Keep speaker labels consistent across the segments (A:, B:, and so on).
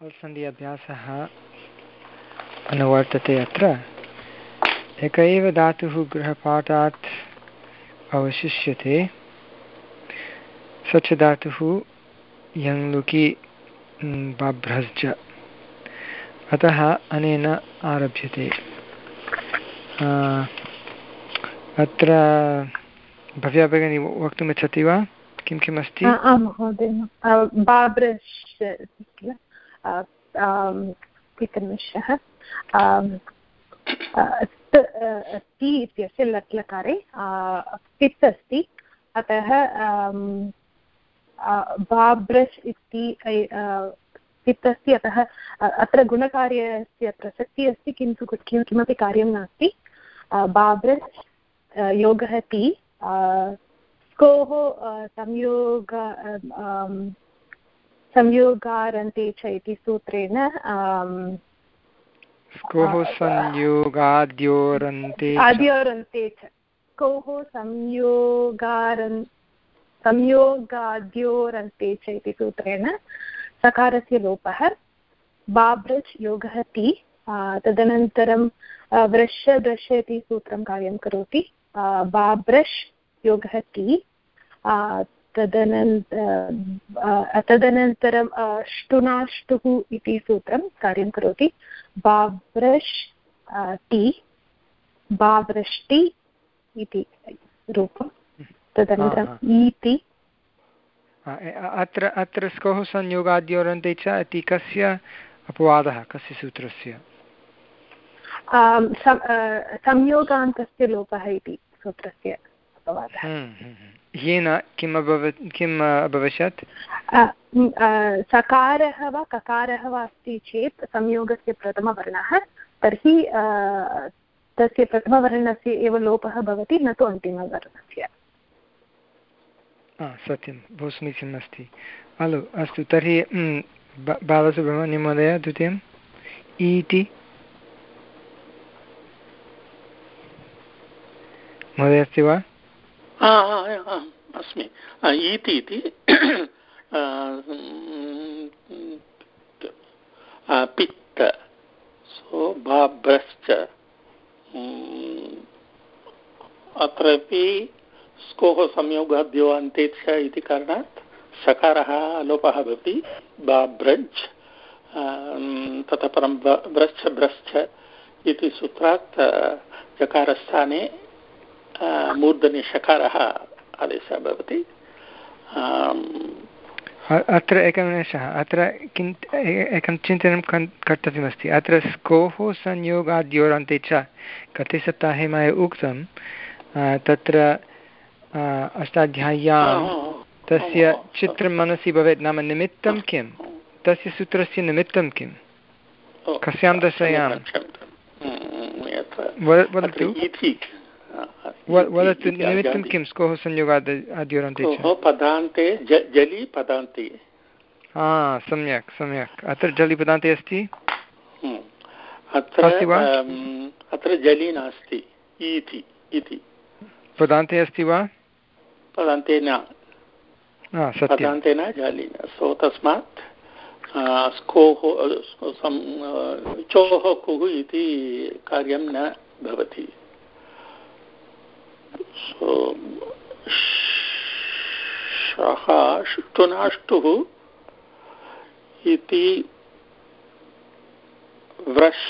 A: सल्सन्धि अभ्यासः अनुवर्तते अत्र एक एव धातुः गृहपाठात् अवशिष्यते स यङ्लुकि अतः अनेन आरभ्यते अत्र भव्या भगिनी वक्तुमिच्छति वा किं
B: आं महोदय एकनिमिषः ति इत्यस्य लट् लकारे पित् अस्ति। अतः बाब्रश् इति पित् अस्ति। अतः अत्र गुणकार्यस्य प्रसक्तिः अस्ति, किन्तु किमपि कार्यं नास्ति। बाब्रश् योगः ति स्कोः संयोग संयोगारन्ते च इति सूत्रेण
A: स्कोः संयोगाद्योरन्ते
B: आद्योरन्ते च। कोः संयोगारन् संयोगाद्योरन्ते च इति सूत्रेण सकारस्य लोपः बाब्रज् योगः ति तदनन्तरं वृष दृश इति सूत्रं कार्यं करोति। बाब्रश् योगः ति तदनन्त तदनन्तरं ष्टुनाष्टुः इति सूत्रं कार्यं करोति। बाव्रश् टि बाव्रष्टि इति रूपं। तदनन्तरम् इति
A: अत्र अत्र स्कोः संयोगाद्योरन्ते च इति कस्य अपवादः कस्य सूत्रस्य?
B: संयोगान्तस्य लोपः इति सूत्रस्य अपवादः।
A: हम्म, हम्म, हम्म। येन किम् अभवत् किम् अभविष्यत्?
B: सकारः वा ककारः वा अस्ति चेत् संयोगस्य प्रथमवर्णः तर्हि तस्य प्रथमवर्णस्य एव लोपः भवति न तु अन्तिमवर्णस्य।
A: सत्यं बहु समीचीनम् अस्ति। अलो अस्तु तर्हि बालसुब्रह्मण्यं महोदय द्वितीयम्? इति महोदय अस्ति वा?
C: अस्मि। ईति इति। पित्त। सो बाभ्रश्च अत्रापि स्कोः संयोगाद्यो अन्ते च इति कारणात् सकारः लोपः भवति। बाभ्रज् ततः परं ब्रश्च ब्रश्च इति सूत्रात् जकारस्थाने मूर्धनि शकारः आदेशः भवति।
A: अत्र एकनिमेषः अत्र किं एकं चिन्तनं कर्तव्यमस्ति। अत्र स्कोः संयोगाद्योरन्ते च गते सप्ताहे मया उक्तं तत्र अष्टाध्याय्यां तस्य चित्रं मनसि भवेत् नाम निमित्तं किं तस्य सूत्रस्य निमित्तं किं कस्यां दशायां वदतु। वदतु निमित्तं किं स्कोः संयोगाद्
C: पदान्ते जलि पदान्ते
A: हा सम्यक् सम्यक् अत्र जलि पदान्ते अस्ति
C: वा अत्र जलि नास्ति इति इति
A: पदान्ते अस्ति वा
C: पदान्ते न पदान्ते न जलि सो तस्मात् स्कोः चोः कुः इति कार्यं न भवति शः टुनाष्टुः इति व्रश्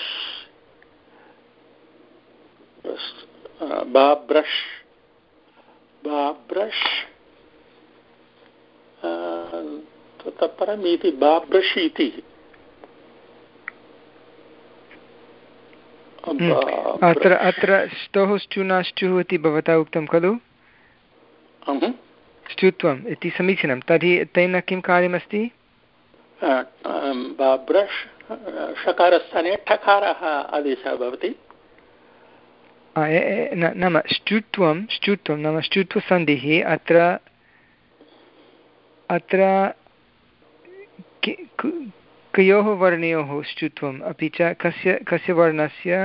C: बाब्रश् बाब्रश् ततः परम् इति बाब्रश् इति
A: अत्र अत्र स्तोः स्टुनाष्टुः इति भवता उक्तं खलु? स्टुत्वम् इति समीचीनं। तर्हि तेन किं कार्यमस्ति?
C: षकारस्थाने ठकारः आदेशः भवति।
A: नाम स्टुत्वं स्टुत्वं नाम स्टुत्वसन्धिः अत्र अत्र कयोः वर्णयोः स्टुत्वम् अपि च कस्य कस्य वर्णस्य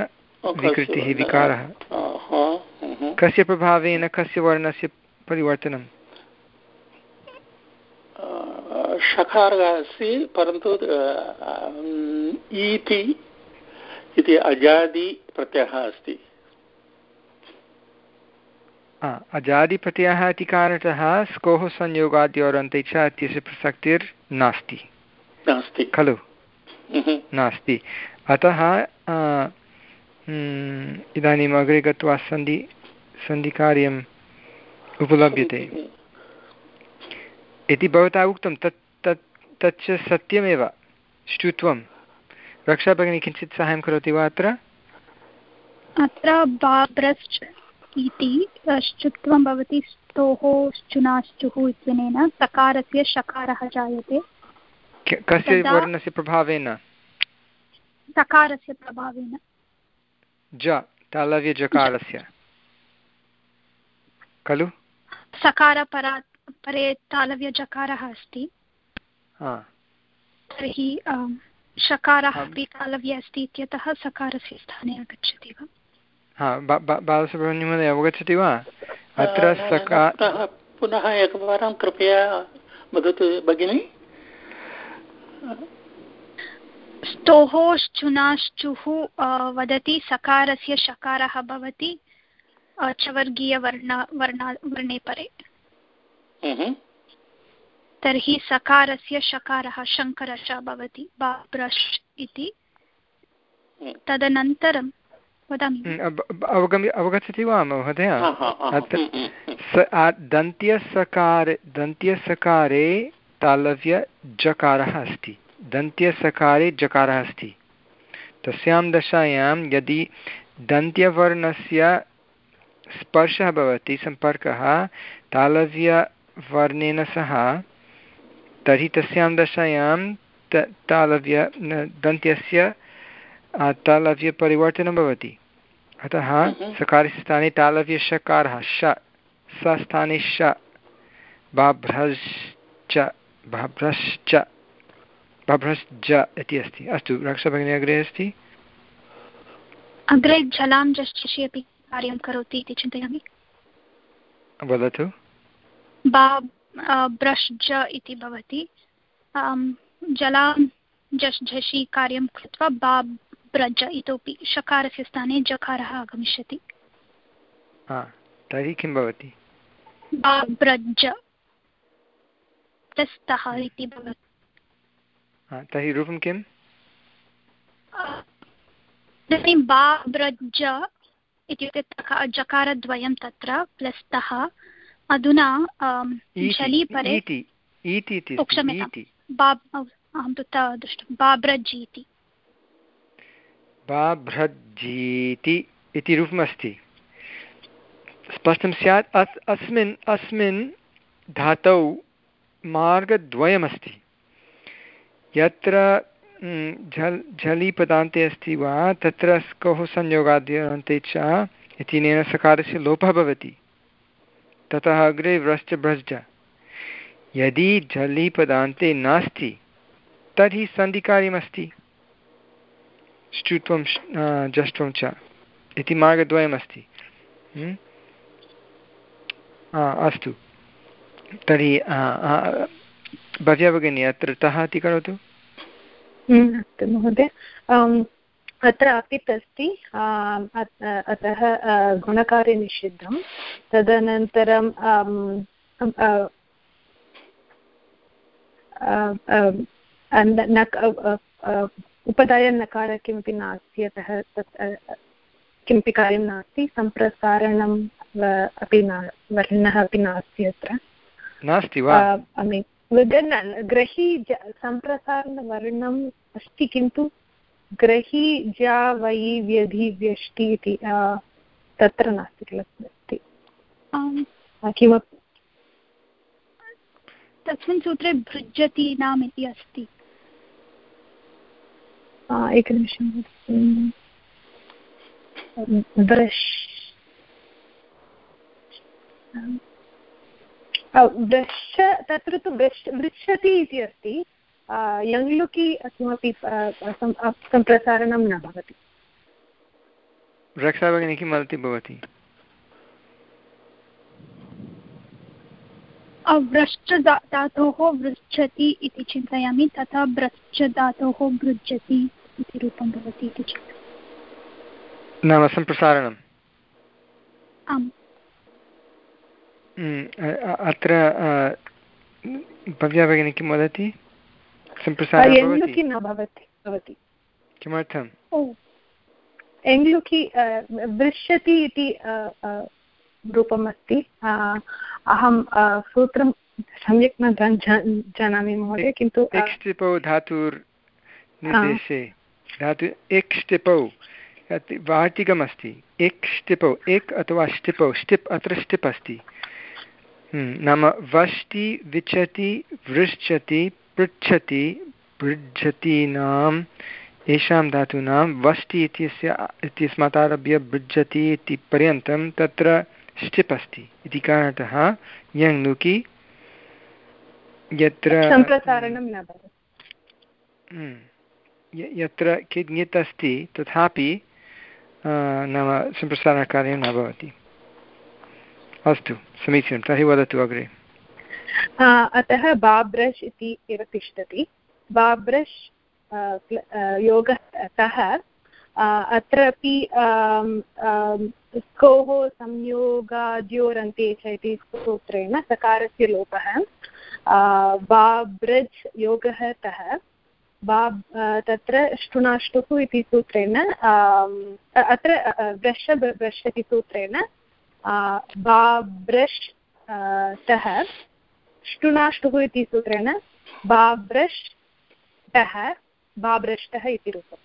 A: विकृतिः विकारः? कस्य प्रभावेन कस्य वर्णस्य परिवर्तनं
C: षकारः अस्ति परन्तु ईति इति अजादिप्रत्ययः अस्ति।
A: अजादिप्रत्ययः इति कारणतः स्कोः संयोगाद्योरन्ते च इत्यस्य प्रसक्तिर्नास्ति
C: नास्ति।
A: खलु।
C: हम्म।
A: नास्ति। अतः इदानीम् अग्रे गत्वा सन्धि सन्धिकार्यम् उपलभ्यते। इति भवता उक्तं तत् तत् तच्च सत्यमेव। श्रुत्वं। रक्षाभगिनी किञ्चित् साहाय्यं करोति वा अत्र?
D: अत्र बाब्रश्च इति श्चुत्वं भवति स्तोः श्चुनाश्चुः इत्यनेन सकारस्य शकारः जायते।
A: कस्य वर्णस्य प्रभावेन?
D: सकारस्य प्रभावेन।
A: ज तालव्यजकारस्य। खलु?
D: सकारपरा परे तालव्यजकारः अस्ति। तर्हि शकारः अपि तालव्य अस्ति इत्यतः सकारस्य स्थाने आगच्छति वा?
A: हा बालसुब्रह्मण्यमहोदय अवगच्छति वा? अत्र सका
C: पुनः एकवारं कृपया वदतु भगिनि।
D: स्तोः श्चुनाश्चुः वदति सकारस्य शकारः भवति चवर्गीयवर्ण वर्णा वर्णे परे।
C: हम्म।
D: तर्हि सकारस्य शकारः शङ्कर च भवति बाब्रश् इति।
C: हम्म।
D: तदनन्तरं वदामि।
A: हम्म, अवगम्य अवगच्छति वा महोदय? अत्र दन्त्यसकारे दन्त्यसकारे तालव्यजकारः अस्ति। दन्त्यसकारे जकारः अस्ति। तस्यां दशायां यदि दन्त्यवर्णस्य स्पर्शः भवति सम्पर्कः तालव्यवर्णेन सह तर्हि तस्यां दशायां त तालव्य दन्त्यस्य तालव्यपरिवर्तनं भवति। अतः
C: हम्म।
A: सकारस्य स्थाने तालव्यषकारः श स्थाने श बाभ्रश्च। भभ्रश्च भभ्रश्च इति अस्ति। अस्तु रक्षभगिनी अग्रे अस्ति?
D: अग्रे जलां जष्टि अपि कार्यं करोति इति चिन्तयामि।
A: वदतु।
D: ब्रश्ज इति भवति। जलां झषि कार्यं कृत्वा बा ब्रज इतोपि शकारस्य स्थाने जकारः आगमिष्यति।
A: तर्हि किं भवति?
D: ब्रज तस्तः इति भवति।
A: तर्हि रूपं किम्?
D: इदानीं बा ब्रज इत्युक्ते जकारद्वयं तत्र प्लस् तः। अधुना अहं तु दृष्टं इति
A: रूपमस्ति। स्पष्टं स्यात् अस् अस्मिन् अस्मिन् धातौ मार्गद्वयमस्ति। यत्र झल्, झलीपदान्ते अस्ति वा, तत्र स्कोः संयोगाद्यन्ते च इत्यनेन सकारस्य लोपः भवति। ततः अग्रे व्रश्च भ्रश्च। यदि झलीपदान्ते नास्ति, तर्हि सन्धिकार्यमस्ति। श्चुत्वं जष्ट्वं च। इति मार्गद्वयमस्ति। अस्तु। तर्हि भव्या भगिनी अत्र तः इति करोतु?
B: अस्तु महोदय। अत्र अपित् अस्ति अतः गुणकार्यनिषिद्धं तदनन्तरं उपदायनकार किमपि नास्ति, अतः तत् किमपि कार्यं नास्ति। सम्प्रसारणम् अपि न, वर्णः अपि नास्ति अत्र।
A: नास्ति वा?
B: ग्रही सम्प्रसारणवर्णम् अस्ति किन्तु ग्रही जा वै व्यधि व्यष्टि इति तत्र नास्ति किल? अस्ति। किमपि?
D: तस्मिन् सूत्रे भृजतीनाम् इति अस्ति।
B: एकनिमिषं ब्रश् वृक्ष तत्र तु वृक्ष वृक्षति इति अस्ति. यङ्लुकि किमपि सम्प्रसारणं न भवति.
A: रक्षा भगिनी किं वदति भवती?
D: व्रश्च धातोः वृच्छति इति चिन्तयामि तथा व्रश्च धातोः इति रूपं भवति इति चिन्तयामि.
A: नाम सम्प्रसारणम्।
D: आम्।
A: अत्र भव्या भगिनी किं वदति? सम्प्रसारणं
B: न भवति भवति।
A: किमर्थम्?
B: एङ्ग्लुकि वृष्यति इति रूपम् अस्ति अहं सूत्रं सम्यक् न जानामि महोदय किन्तु
A: एक्ष्टिपौ धातुर्निर्देशे धातु एक्ष्टिपौ वार्तिकमस्ति एक् ष्टिपौ एक् अथवा ष्टिपौ ष्टिप् अत्र ष्टिप् अस्ति। नाम वष्टि विचति वृच्छति पृच्छति भृज्यतीनाम् येषां धातूनां वष्टि इत्यस्य इत्यस्मात् आरभ्य भृज्यति इति पर्यन्तं तत्र ष्टिप् अस्ति इति कारणतः यङ् लुकि यत्र हम्म, यत्र किञ्चित् अस्ति तथापि नाम सम्प्रसारणकार्यं न भवति। अस्तु, समीचीनं, तर्हि वदतु अग्रे।
B: अतः बाब्रश् इति एव तिष्ठति। बाब्रश् योगः सः अत्रापि स्कोः संयोगाद्योरन्ते च इति सूत्रेण सकारस्य लोपः। बाब्रज् योगः तः बा तत्र ष्टुनाष्टुः इति सूत्रेण अत्र ब्रश् ब्रश् इति सूत्रेण बाब्रश् तः ष्टुनाष्टुः इति सूत्रेण बाब्रष्टः बाब्रष्टः इति रूपम्।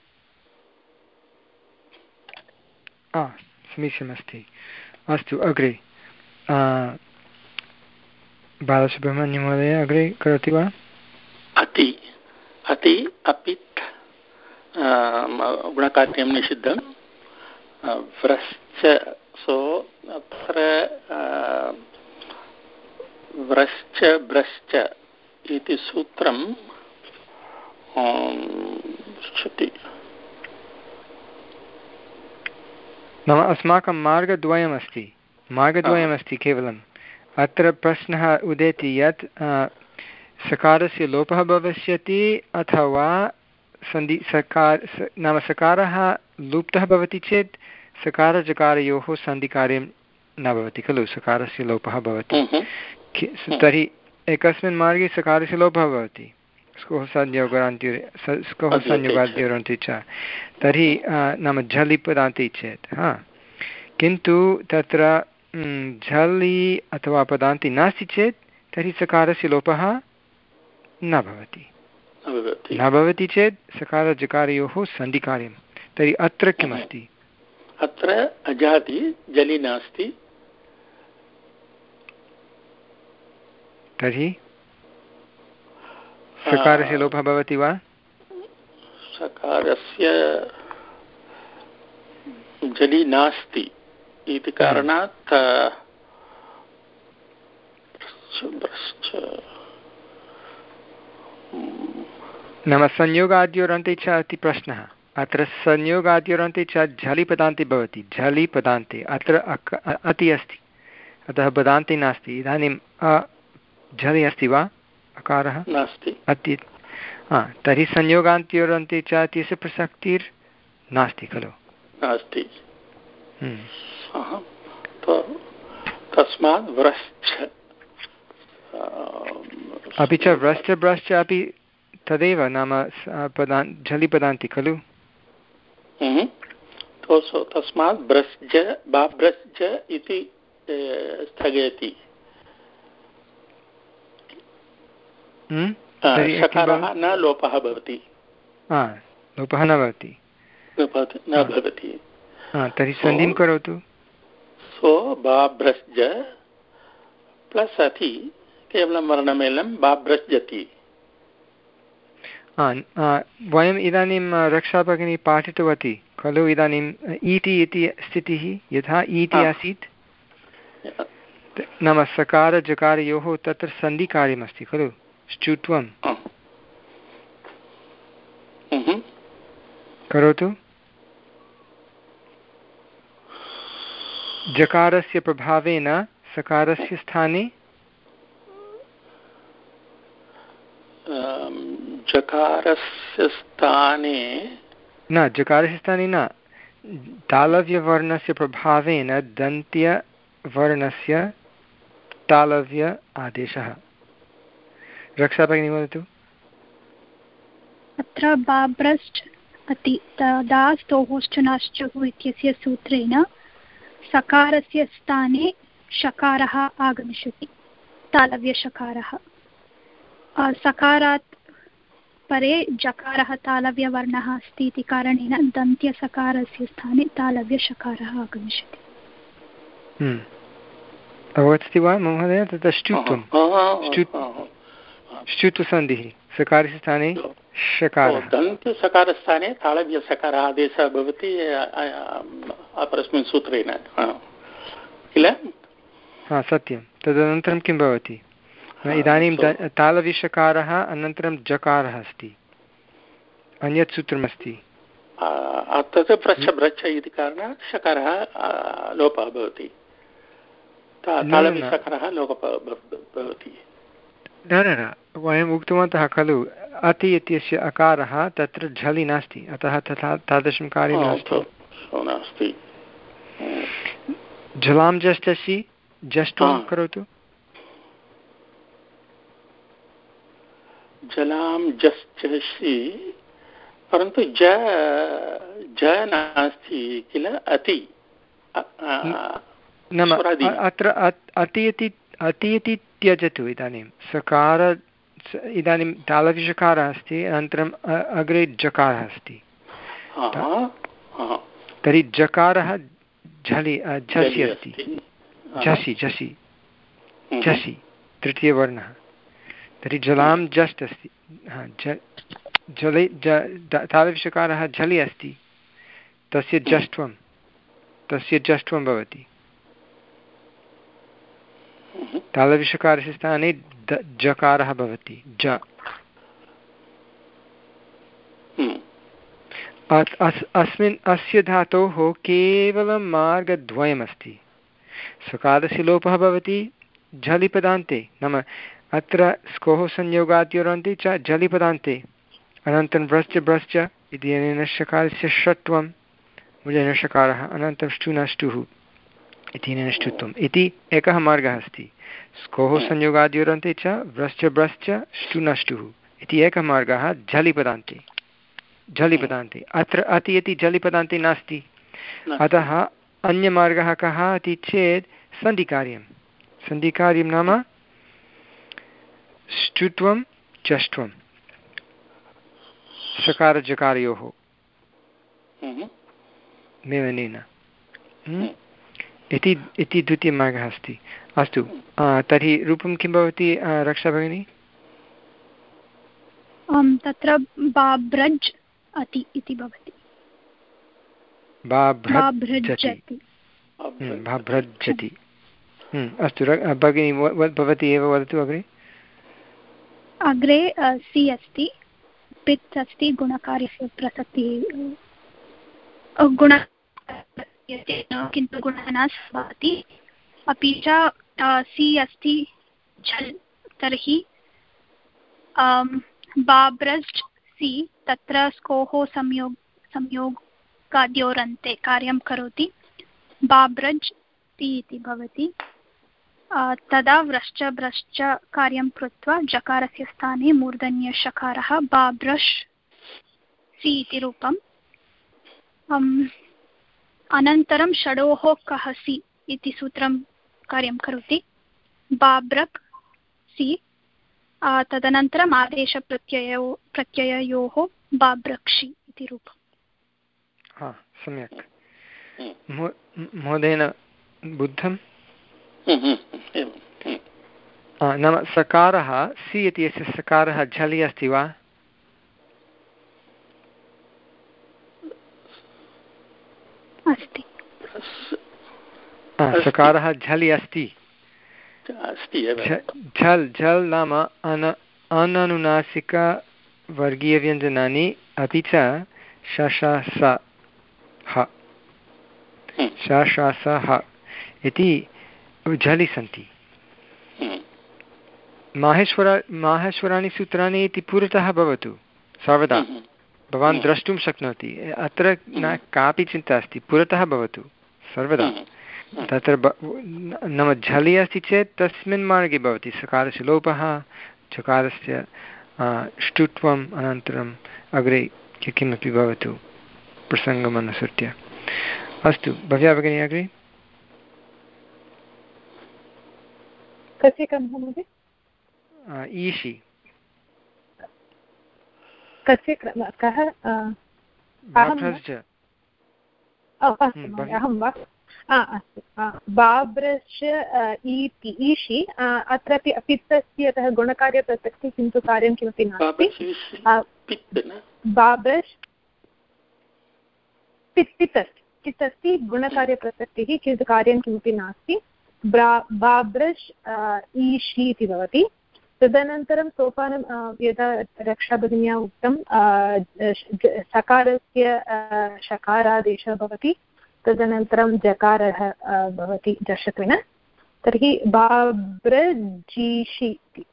A: समीचीनमस्ति। अस्तु अग्रे। बालसुब्रह्मण्यमहोदय अग्रे करोति वा?
C: अति अति अपित् गुणकार्यं निषिद्धं। व्रश्च सो अत्र व्रश्च भ्रश्च इति सूत्रं पृच्छति
A: नाम अस्माकं मार्गद्वयमस्ति। मार्गद्वयमस्ति केवलम्। अत्र प्रश्नः उदेति यत् सकारस्य लोपः भविष्यति अथवा सन्धि, सकार नाम सकारः लुप्तः भवति चेत् सकारजकारयोः सन्धिकार्यं न भवति खलु? सकारस्य लोपः भवति। तर्हि एकस्मिन् मार्गे सकारस्य लोपः भवति। स्कोः संयोगान्ति स्कोः संयोगाद्योरन्ति च। तर्हि नाम झलि पदान्ति चेत् हा? किन्तु तत्र झलि अथवा पदान्ति नास्ति चेत् तर्हि सकारस्य लोपः न भवति। न भवति चेत् सकारजकारयोः सन्धिकार्यं। तर्हि अत्र किमस्ति?
C: अत्र अजाति जलि नास्ति।
A: तर्हि? सकारस्य लोपः भवति वा?
C: सकारस्य जलि नास्ति इति कारणात्
A: नाम संयोगाद्योरन्ते च इति प्रश्नः। अत्र संयोगाद्योरन्ते च झलि पदान्ते भवति झलि पदान्ते अत्र अति अस्ति। अतः पदान्ते नास्ति। इदानीम् अ झलि अस्ति वा? अकारः?
C: नास्ति।
A: अति हा तर्हि संयोगान्त्योरन्ते च इत्यस्य प्रसक्तिर्नास्ति खलु।
C: नास्ति।
A: हम्म।
C: तस्मात् व्रश्च
A: अपि च व्रश्च ब्रश्च अपि तदेव नाम पदा झलिपदान्ति खलु।
C: हम्म। तस्मात् ब्रस्ज बाब्रस्ज इति स्थगयति।
A: हम्म?
C: सकारः न लोपः भवति।
A: लोपः न भवति।
C: न भवति।
A: तर्हि सन्धिं करोतु।
C: सो बाभ्रस्ज प्लस् अति केवलं वर्णमेलं बाभ्रस्जति
A: वयम् इदानीं रक्षाभगिनी पाठितवती खलु इदानीम् ईति इति स्थितिः यथा ईति आसीत्? नाम सकारजकारयोः तत्र सन्धिकार्यमस्ति खलु? श्चुत्वं करोतु। जकारस्य प्रभावेन सकारस्य स्थाने?
C: जकारस्य स्थाने
A: न जकारस्य स्थाने न। तालव्यवर्णस्य प्रभावेन दन्त्यवर्णस्य तालव्य आदेशः। रक्षा भगिनी वदतु।
D: अत्र बाब्रश्च अति तदा स्तोहोश्चनाश्चुः इत्यस्य सूत्रेण सकारस्य स्थाने शकारः आगमिष्यति तालव्यशकारः सकारात् परे जकारः तालव्यवर्णः अस्ति इति कारणेन दन्त्यसकारस्य स्थाने तालव्यशकारः आगमिष्यति।
A: हम्म। अवगच्छति वा महोदय? तत्र ष्टुत्वं ष्टुत्वसन्धिः सकारस्य स्थाने शकारः।
C: दन्तसकारस्थाने तालव्यसकारः आदेशः भवति अपरस्मिन् सूत्रेण। किल?
A: हा सत्यं। तदनन्तरं किं भवति? इदानीं तालविषकारः अनन्तरं जकारः अस्ति। अन्यत् सूत्रमस्ति।
C: तत् प्रच्छ भ्रच्छ इति कारणात् शकारः लोपः भवति। तालविषकारः लोपः भवति।
A: न न न। वयम् उक्तवन्तः खलु अति इत्यस्य अकारः तत्र झलि नास्ति अतः तथा तादृशं कार्यं नास्ति। झलां जष्टसि जष्टुं करोतु।
C: जलां जश्चषि परन्तु ज ज नास्ति किल अति।
A: नाम अत्र अति इति अति इति त्यजतु इदानीं। सकार इदानीं तालविषकारः अस्ति अनन्तरम् अग्रे जकारः अस्ति। तर्हि जकारः झलि झसि अस्ति। झसि झसि। झसि तृतीयवर्णः। तर्हि जलां जस्ट् अस्ति। जले तादृशकारः झलि अस्ति। तस्य जष्ट्वं तस्य जष्ट्वं भवति। तादृशकारस्य स्थाने जकारः भवति, ज। अस्मिन्, अस्य धातोः केवलं मार्गद्वयमस्ति। सकारस्य लोपः भवति, झलिपदान्ते, नाम अत्र स्कोः संयोगाद्योरन्ति च जलिपदान्ते। अनन्तरं भ्रश्च भ्रश्च इति अनेन शकारस्य षट्वं मुजेन शकारः अनन्तरं ष्टुनष्टुः इत्यनेन ष्टुत्वम्। इति एकः मार्गः अस्ति। स्कोः संयोगाद्योरन्ते च व्रश्च भ्रश्च ष्टुनष्टुः इति एकः मार्गः झलिपदान्ते झलिपदान्ते अत्र अति इति झलिपदान्ते नास्ति। अतः अन्यमार्गः कः इति चेत् सन्धिकार्यं सन्धिकार्यं नाम ष्टुत्वं चष्ट्वं। सकारजकारयोः।
C: हम्म।
A: मेलनेन हम्म। इति इति द्वितीयमार्गः अस्ति। अस्तु तर्हि रूपं किं भवति रक्षा भगिनी
D: तत्र बाभ्रज् अति इति भवति।
A: बाभ्रजति हम्म, अस्तु भगिनी भवती एव वदतु अग्रे।
D: अग्रे सि अस्ति, पित् अस्ति, गुणकार्यस्य प्रसक्तिः। गुण किन्तु गुणः न भवति अपि च सि अस्ति, झल्, तर्हि बाब्रज्, सि, तत्र स्कोः संयोग संयोगाद्योरन्ते कार्यं करोति। बाब्रज्, सि इति भवति। तदा व्रश्च भ्रश्च कार्यं कृत्वा जकारस्य स्थाने मूर्धन्यषकारः बाब्रश् सि इति रूपम् अनन्तरं षडोः कः सि इति सूत्रं कार्यं करोति। बाब्रक् सि तदनन्तरम् आदेशप्रत्ययो, प्रत्यययोः बाब्रक्षि इति रूपम्।
A: सम्यक्। महोदयेन बुद्धं नाम सकारः सि इति यस्य सकारः झलि अस्ति वा? सकारः झलि अस्ति। झल् झल् नाम अन अननुनासिकवर्गीयव्यञ्जनानि अपि च शश स ह इति झलि सन्ति हम्म। माहेश्वर माहेश्वराणि सूत्राणि इति पुरतः भवतु। सर्वदा। भवान् द्रष्टुं शक्नोति। अत्र न कापि चिन्ता अस्ति। पुरतः भवतु। सर्वदा। तत्र नाम झलि अस्ति चेत् तस्मिन् मार्गे भवति। सकारस्य लोपः चकारस्य ष्टुत्वम् अनन्तरम् अग्रे किमपि भवतु। प्रसङ्गम् अनुसृत्य अस्तु भव्या भगिनी अग्रे।
B: कस्य क्रमः महोदय?
A: ईशि।
B: कस्य कः अहं वा? अस्तु। बाब्रश् इति ईषि अत्रापि पित्तस्य अतः गुणकार्यप्रसक्ति किन्तु कार्यं किमपि नास्ति। बाब्रश् पित् पित् अस्ति पित् अस्ति गुणकार्यप्रसक्तिः किन्तु कार्यं किमपि नास्ति। बाब्रश् ईषि इति भवति। तदनन्तरं सोपानं यदा रक्षाभगिन्या उक्तं सकारस्य शकारादेशः भवति तदनन्तरं जकारः भवति दशत्वेन। तर्हि बाब्रजीषि इति।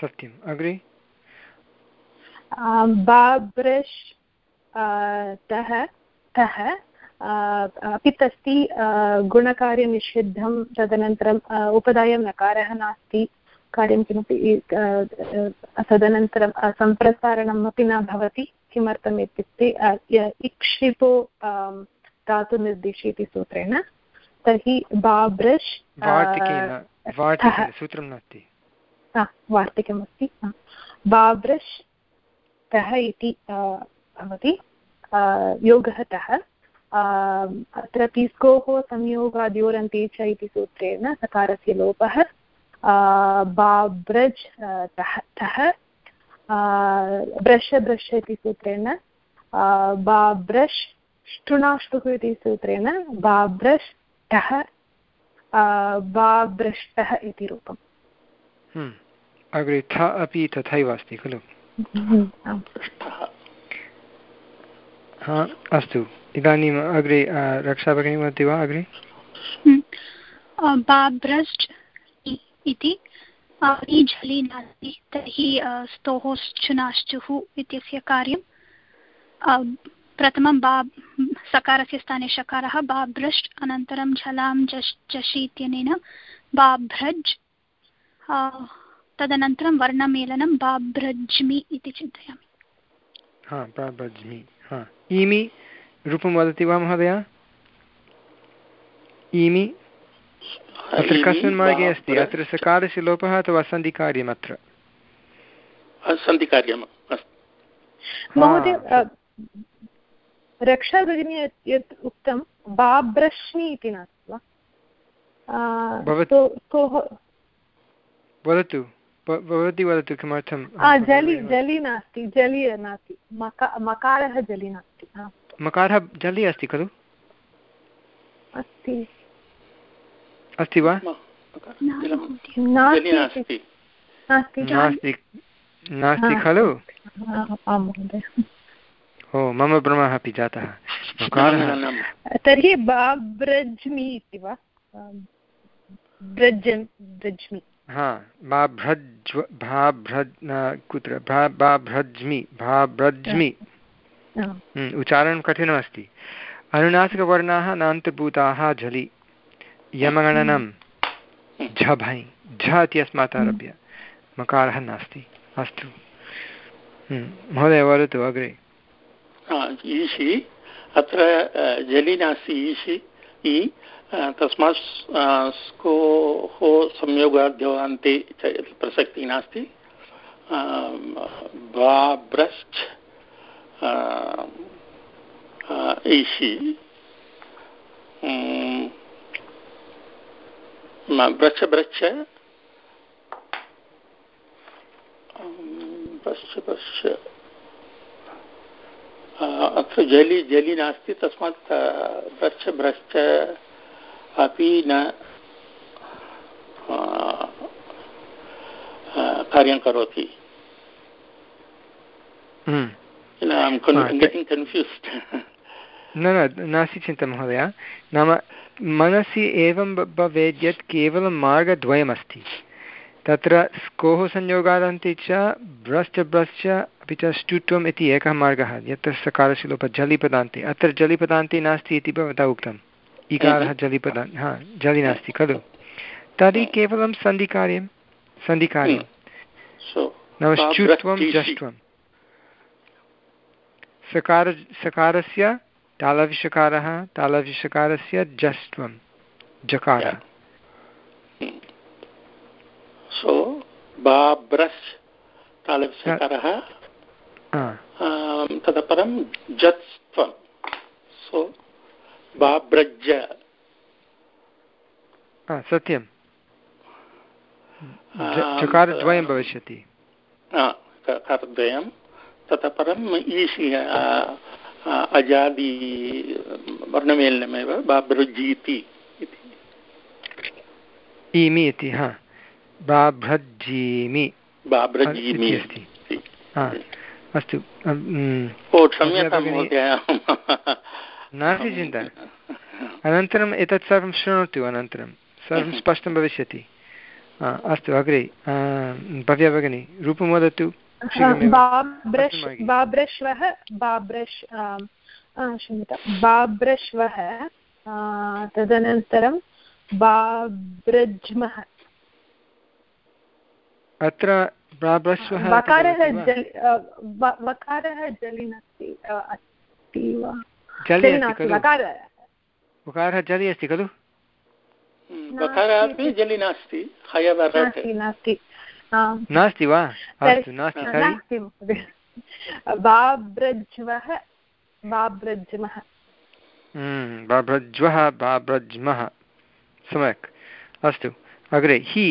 A: सत्यम्। अग्रे?
B: बाब्रश् तः तः पित् अस्ति गुणकार्यनिषिद्धं तदनन्तरम् उपदायं नकारः नास्ति कार्यं किमपि तदनन्तरं सम्प्रसारणम् अपि न भवति किमर्थम् इत्युक्ते इक्षिपो धातुनिर्दिशि इति सूत्रेण तर्हि बाब्रश्
A: सूत्रं नास्ति।
B: वार्तिकमस्ति बाब्रश् तः इति भवति योगः तः। अत्र तिस्कोः संयोगाद्योरन्ते च इति सूत्रेण सकारस्य लोपः बाब्रज् तः तः ब्रश ब्रश इति सूत्रेण बाब्रश् ष्टुणाष्टुः इति सूत्रेण बाब्रश् टः बाब्रष्टः इति रूपम्।
A: हम्म। अग्रे थ अपि तथैव अस्ति खलु? अस्तु। इदानीम् अग्रे रक्षा भगिनी वदति वा अग्रे?
D: हम्म। इति। झलि नास्ति तर्हि स्तोः श्चुनाश्चुः इत्यस्य कार्यं प्रथमं बा सकारस्य स्थाने शकारः बाभ्रष्ट् अनन्तरं झलां जश् जषि इत्यनेन बाभ्रज् तदनन्तरं वर्णमेलनं बाभ्रज्मि इति चिन्तयामि।
A: हा बाभ्रज्मि हा। इमि रूपं वदति वा महोदय? ईमि? अत्र कस्मिन् मार्गे अस्ति? अत्र सकारस्य लोपः अथवा सन्धिकार्यम् अत्र?
C: सन्धिकार्यम्
B: महोदय रक्षा भगिनी यत् उक्तं बाब्रश्मि इति नास्ति वा?
A: वदतु भवती वदतु। किमर्थं
B: जलि जलि नास्ति जलि नास्ति मकारः जलि नास्ति
A: मकारः जलि अस्ति खलु?
B: अस्ति।
A: अस्ति वा?
C: नास्ति।
A: नास्ति खलु? ओ मम भ्रमः अपि जातः।
B: तर्हि बाभ्रज्मि इति वा? ब्रज्मि।
A: हा भाभ्रज् भाभ्रज् कुत्र? भाभ्रज्मि भाभ्रज्मि उच्चारणं कठिनमस्ति। अनुनासिकवर्णाः नान्तर्भूताः झलि। यमगणनं। झभै झ इत्यस्मात् आरभ्य। मकारः नास्ति। अस्तु। हम्म, महोदय वदतु अग्रे।
C: ईशि। अत्र जलि नास्ति ईशि। इ तस्मात् स्कोः संयोगाद्यो अन्ते प्रसक्तिः नास्ति। बाब्रश्च इषि ब्रच्छ ब्रच्छ ब्रश्च ब्रश्च अत्र जलि जलि नास्ति, तस्मात् ब्रश्च अपि न कार्यं करोति।
A: न न नास्ति चिन्ता महोदय नाम मनसि एवं भवेत् यत् केवलं मार्गद्वयमस्ति। तत्र स्कोः संयोगादन्ते च ब्रश्च ब्रश्च अपि च स्टुत्वम् इति एकः मार्गः। यत्र सकारस्य लोपः जलिपदान्ते। अत्र जलिपदान्ते नास्ति इति भवता उक्तम्। इकारः जलिपदा हा जलि नास्ति खलु। तर्हि केवलं सन्धिकार्यं। सन्धिकार्यं नाम श्चुत्वं जष्ट्वं सकार सकारस्य तालविषकारः तालविषकारस्य जष्ट्वं जकारः।
C: सो बाब्रस् तालविषकारः। ततः परं जत्स्त्वं सो बाब्रज्ज।
A: सत्यं चकारद्वयं भविष्यति।
C: ततः परम् ईशि अजादि वर्णमेलनमेव बाभ्रजीति इति।
A: ईमि इति हा। बाभ्रजीमि
C: बाभ्रजीमि
A: अस्ति। अस्तु नास्ति चिन्ता। अनन्तरम् एतत् सर्वं शृणोतु अनन्तरं। सर्वं स्पष्टं भविष्यति। अस्तु अग्रे भव्या भगिनी रूपं वदतु।
B: बाब्रश्वः बाब्रश् क्षम्यतां। बाब्रश्वः तदनन्तरं बाब्रज्मः।
A: अत्र
B: वकारः वकारः जलिनस्ति अस्ति वा?
A: वकारः। जलि अस्ति खलु? नास्ति। वा? अस्तु नास्ति
B: बाब्रज्वः बाब्रज्मः
A: बाभ्रज्वः बाभ्रज्मः सम्यक्। अस्तु अग्रे हि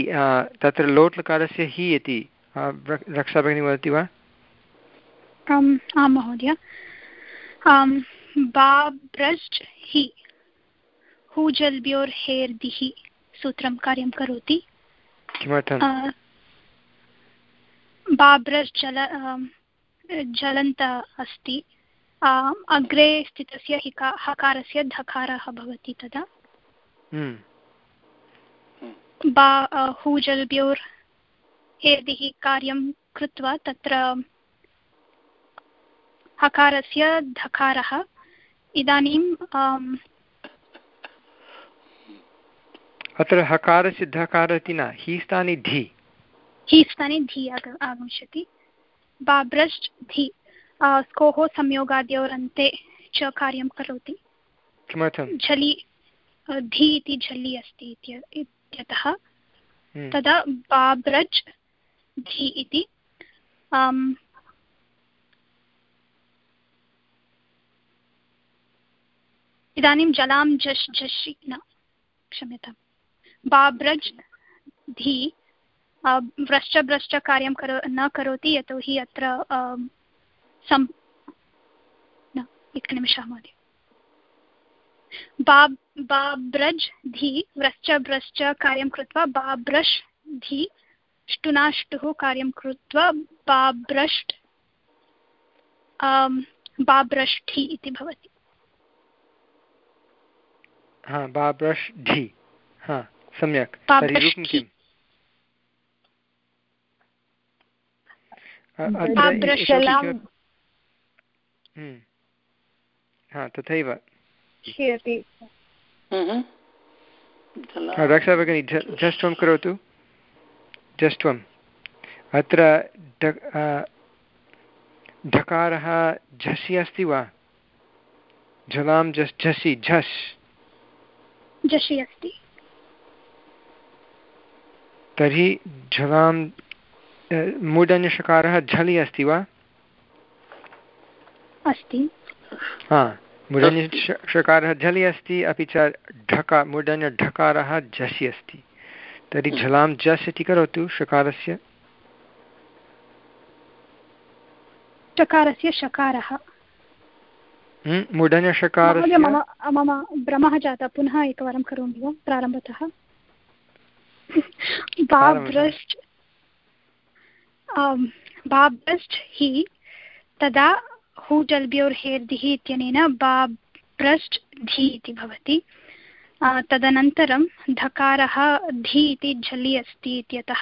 A: तत्र लोट्लकारस्य हि इति रक्षा भगिनी वदति वा?
D: आं महोदय। बाब्रज् हि हूजल्ब्योर्हेर्दिः सूत्रं कार्यं करोति।
A: किमर्थं
D: जल ज्वलन्त अस्ति। अग्रे स्थितस्य हिका हकारस्य धकारः भवति तदा।
A: हम्म।
D: बा हूजल्ब्योर् हेर्दिः कार्यं कृत्वा तत्र हकारस्य धकारः। इदानीं
A: अत्र हकारस्य धकारः इति न हि स्थाने धि।
D: हि स्थाने धि आगमिष्यति। बाब्रश् धि स्कोः संयोगाद्योरन्ते च कार्यं करोति।
A: किमर्थं
D: झलि धि इति झल्लि अस्ति इत्यतः।
A: हम्म।
D: तदा बाब्रज् धि इति इदानीं जलां झष् झषि न क्षम्यताम्। बाब्रज् धी व्रश्च भ्रश्च कार्यं करो न करोति यतोहि अत्र सम् न एकनिमिषः महोदय। बाब् बाब्रज् धी व्रश्च भ्रश्च कार्यं कृत्वा बाब्रश् धी ष्टुनाष्टुः कार्यं कृत्वा बाब्रष्ट् बाब्रष्ठि इति भवति।
A: हा बाब्रष् ढि हा सम्यक्। रूपं किम् हम्म। हा तथैव। रक्षा भगिनी जष्ट्वं करोतु। जष्ट्वम् अत्र ढकारः झसि अस्ति वा? झलां झस् झसि। झस्
D: झषि अस्ति।
A: तर्हि झलां मूर्धन्यषकारः झलि अस्ति वा?
D: अस्ति।
A: हा मूर्धन्यषकारः झलि अस्ति अपि च ढका मूर्धन्यढकारः झसि अस्ति। तर्हि
C: हम्म।
A: झलां झस् इति करोतु षकारस्य।
D: चकारस्य शकारः
A: हम्म, मूर्धन्यषकारस्य
D: मम मम भ्रमः जातः। पुनः एकवारं करोमि वा? प्रारम्भतः। बाब्रस्ट् हि तदा हू जल्ब्योर् हेर्दिः इत्यनेन बाब्रस्ट् धि इति भवति। तदनन्तरं धकारः धि इति झलि अस्ति इत्यतः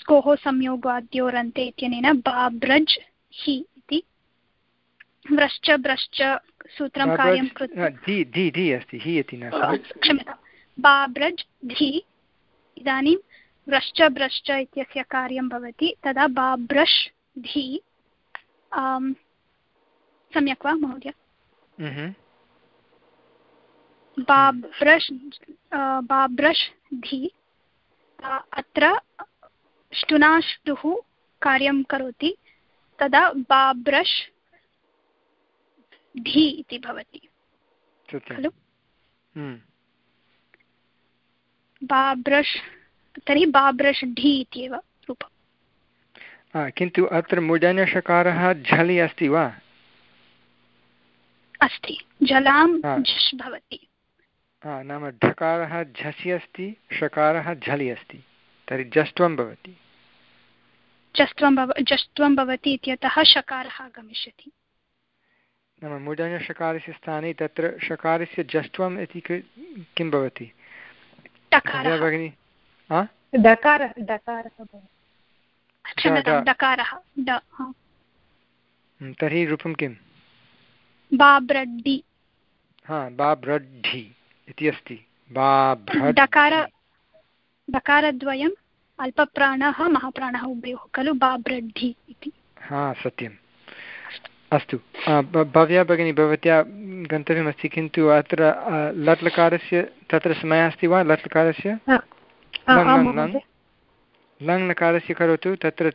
D: स्कोः संयोगाद्योरन्ते इत्यनेन बाब्रज् हि इति। व्रश्च ब्रश्च सूत्रं कार्यं क्षम्यतां बाब्रज् धि इदानीं व्रश्च ब्रश्च इत्यस्य कार्यं भवति तदा बाब्रश् धि सम्यक् वा महोदय? बाब्रश् बाब्रश् धि अत्र ष्टुनाष्टुः कार्यं करोति तदा बाब्रश् ढि इति भवति। खलु? हम्म। तर्हि बाब्रश् ढि इत्येव रूपम्।
A: किन्तु अत्र मुदनषकारः झलि अस्ति वा?
D: अस्ति। जलां झष् भवति।
A: नाम ढकारः झसि अस्ति षकारः झलि अस्ति। तर्हि जष्ट्वं भवति।
D: जष्ट्वं भव जष्ट्वं भवति इत्यतः शकारः आगमिष्यति।
A: नाम मूर्धन्यषकारस्य स्थाने तत्र षकारस्य जष्ट्वम् इति किं भवति भगिनि। तर्हि रूपं किम्
D: बाब्रड्डि
A: हा बाब्रड्ढि इति अस्ति
D: डकार डकारद्वयम् अल्पप्राणः महाप्राणः उभयोः खलु बाब्रड्ढि इति
A: हा सत्यम् अस्तु भव्या भगिनी भवत्या गन्तव्यमस्ति किन्तु अत्र लट् लकारस्य तत्र समयः अस्ति वा लट् लकारस्य लङ् लकारस्य करोतु तत्र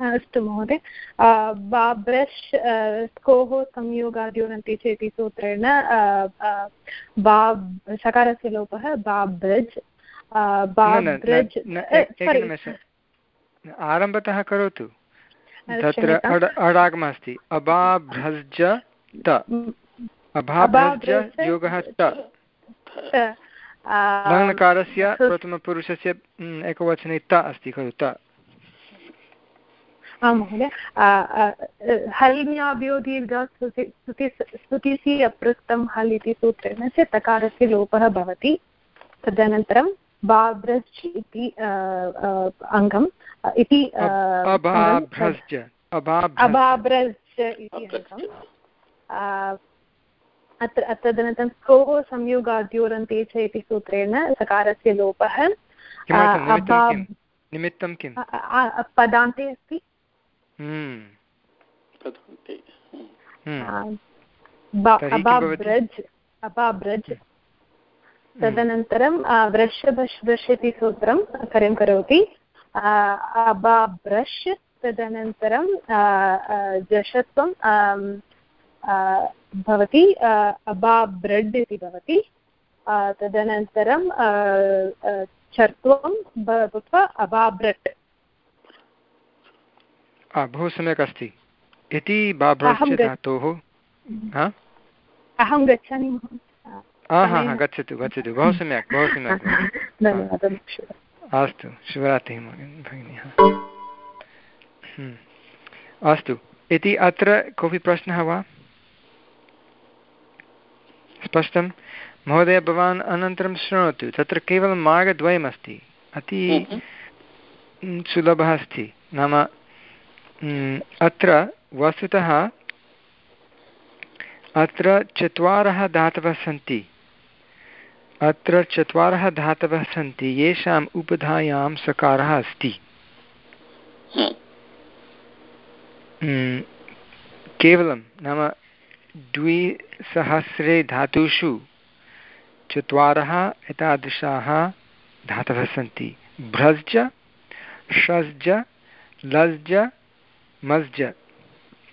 B: अस्तु महोदय। बाब्रश् कोः संयोगाद्योनन्ति चेति सूत्रेण बाब् सकारस्य लोपः बाब्रज्
A: आरम्भतः करोतु। तत्र अडागमः अस्ति। अबाभ्रज त। अभाभ्रज योगः त। लङ्कारस्य प्रथमपुरुषस्य एकवचने त अस्ति खलु त।
B: आं महोदय हल्म्याभ्यो दीर्घ स्तुतिसि अपृक्तं हल् इति सूत्रेण च तकारस्य लोपः भवति। तदनन्तरं बाभ्रश्च इति अङ्गम् इति अबाभ्रश्च इति अङ्गम्। अत्र अत्र तदनन्तरं कोः संयोगाद्योरन्ते च इति सूत्रेण सकारस्य लोपः।
A: निमित्तं किं
B: पदान्ते अस्ति।
C: हम्म।
B: हम्म। अबाब्रज् अबाब्रज् हम्म। तदनन्तरं व्रषभश् ब्रश् इति सूत्रं कार्यं करोति। अबाब्रश् तदनन्तरं जषत्वं भवति अबाब्रड् इति भवति. तदनन्तरं चर्त्वं भूत्वा अबाब्रट्
A: बहु सम्यक् अस्ति. इति धातोः?
B: अहं गच्छामि
A: हा हा गच्छतु गच्छतु. बहु सम्यक् बहु सम्यक् अस्तु शिवरात्रिः भगिनी हम्म। अस्तु इति अत्र कोऽपि प्रश्नः वा? स्पष्टं महोदय भवान् अनन्तरं शृणोतु। तत्र केवलं मार्गद्वयमस्ति। अति सुलभः अस्ति। नाम अत्र वस्तुतः अत्र चत्वारः धातवः सन्ति। अत्र चत्वारः धातवः सन्ति। येषाम् उपधायां सकारः अस्ति। केवलं नाम द्विसहस्रे धातुषु चत्वारः एतादृशाः धातवः सन्ति। भ्रज्ज, षज्ज, लज्ज मस्ज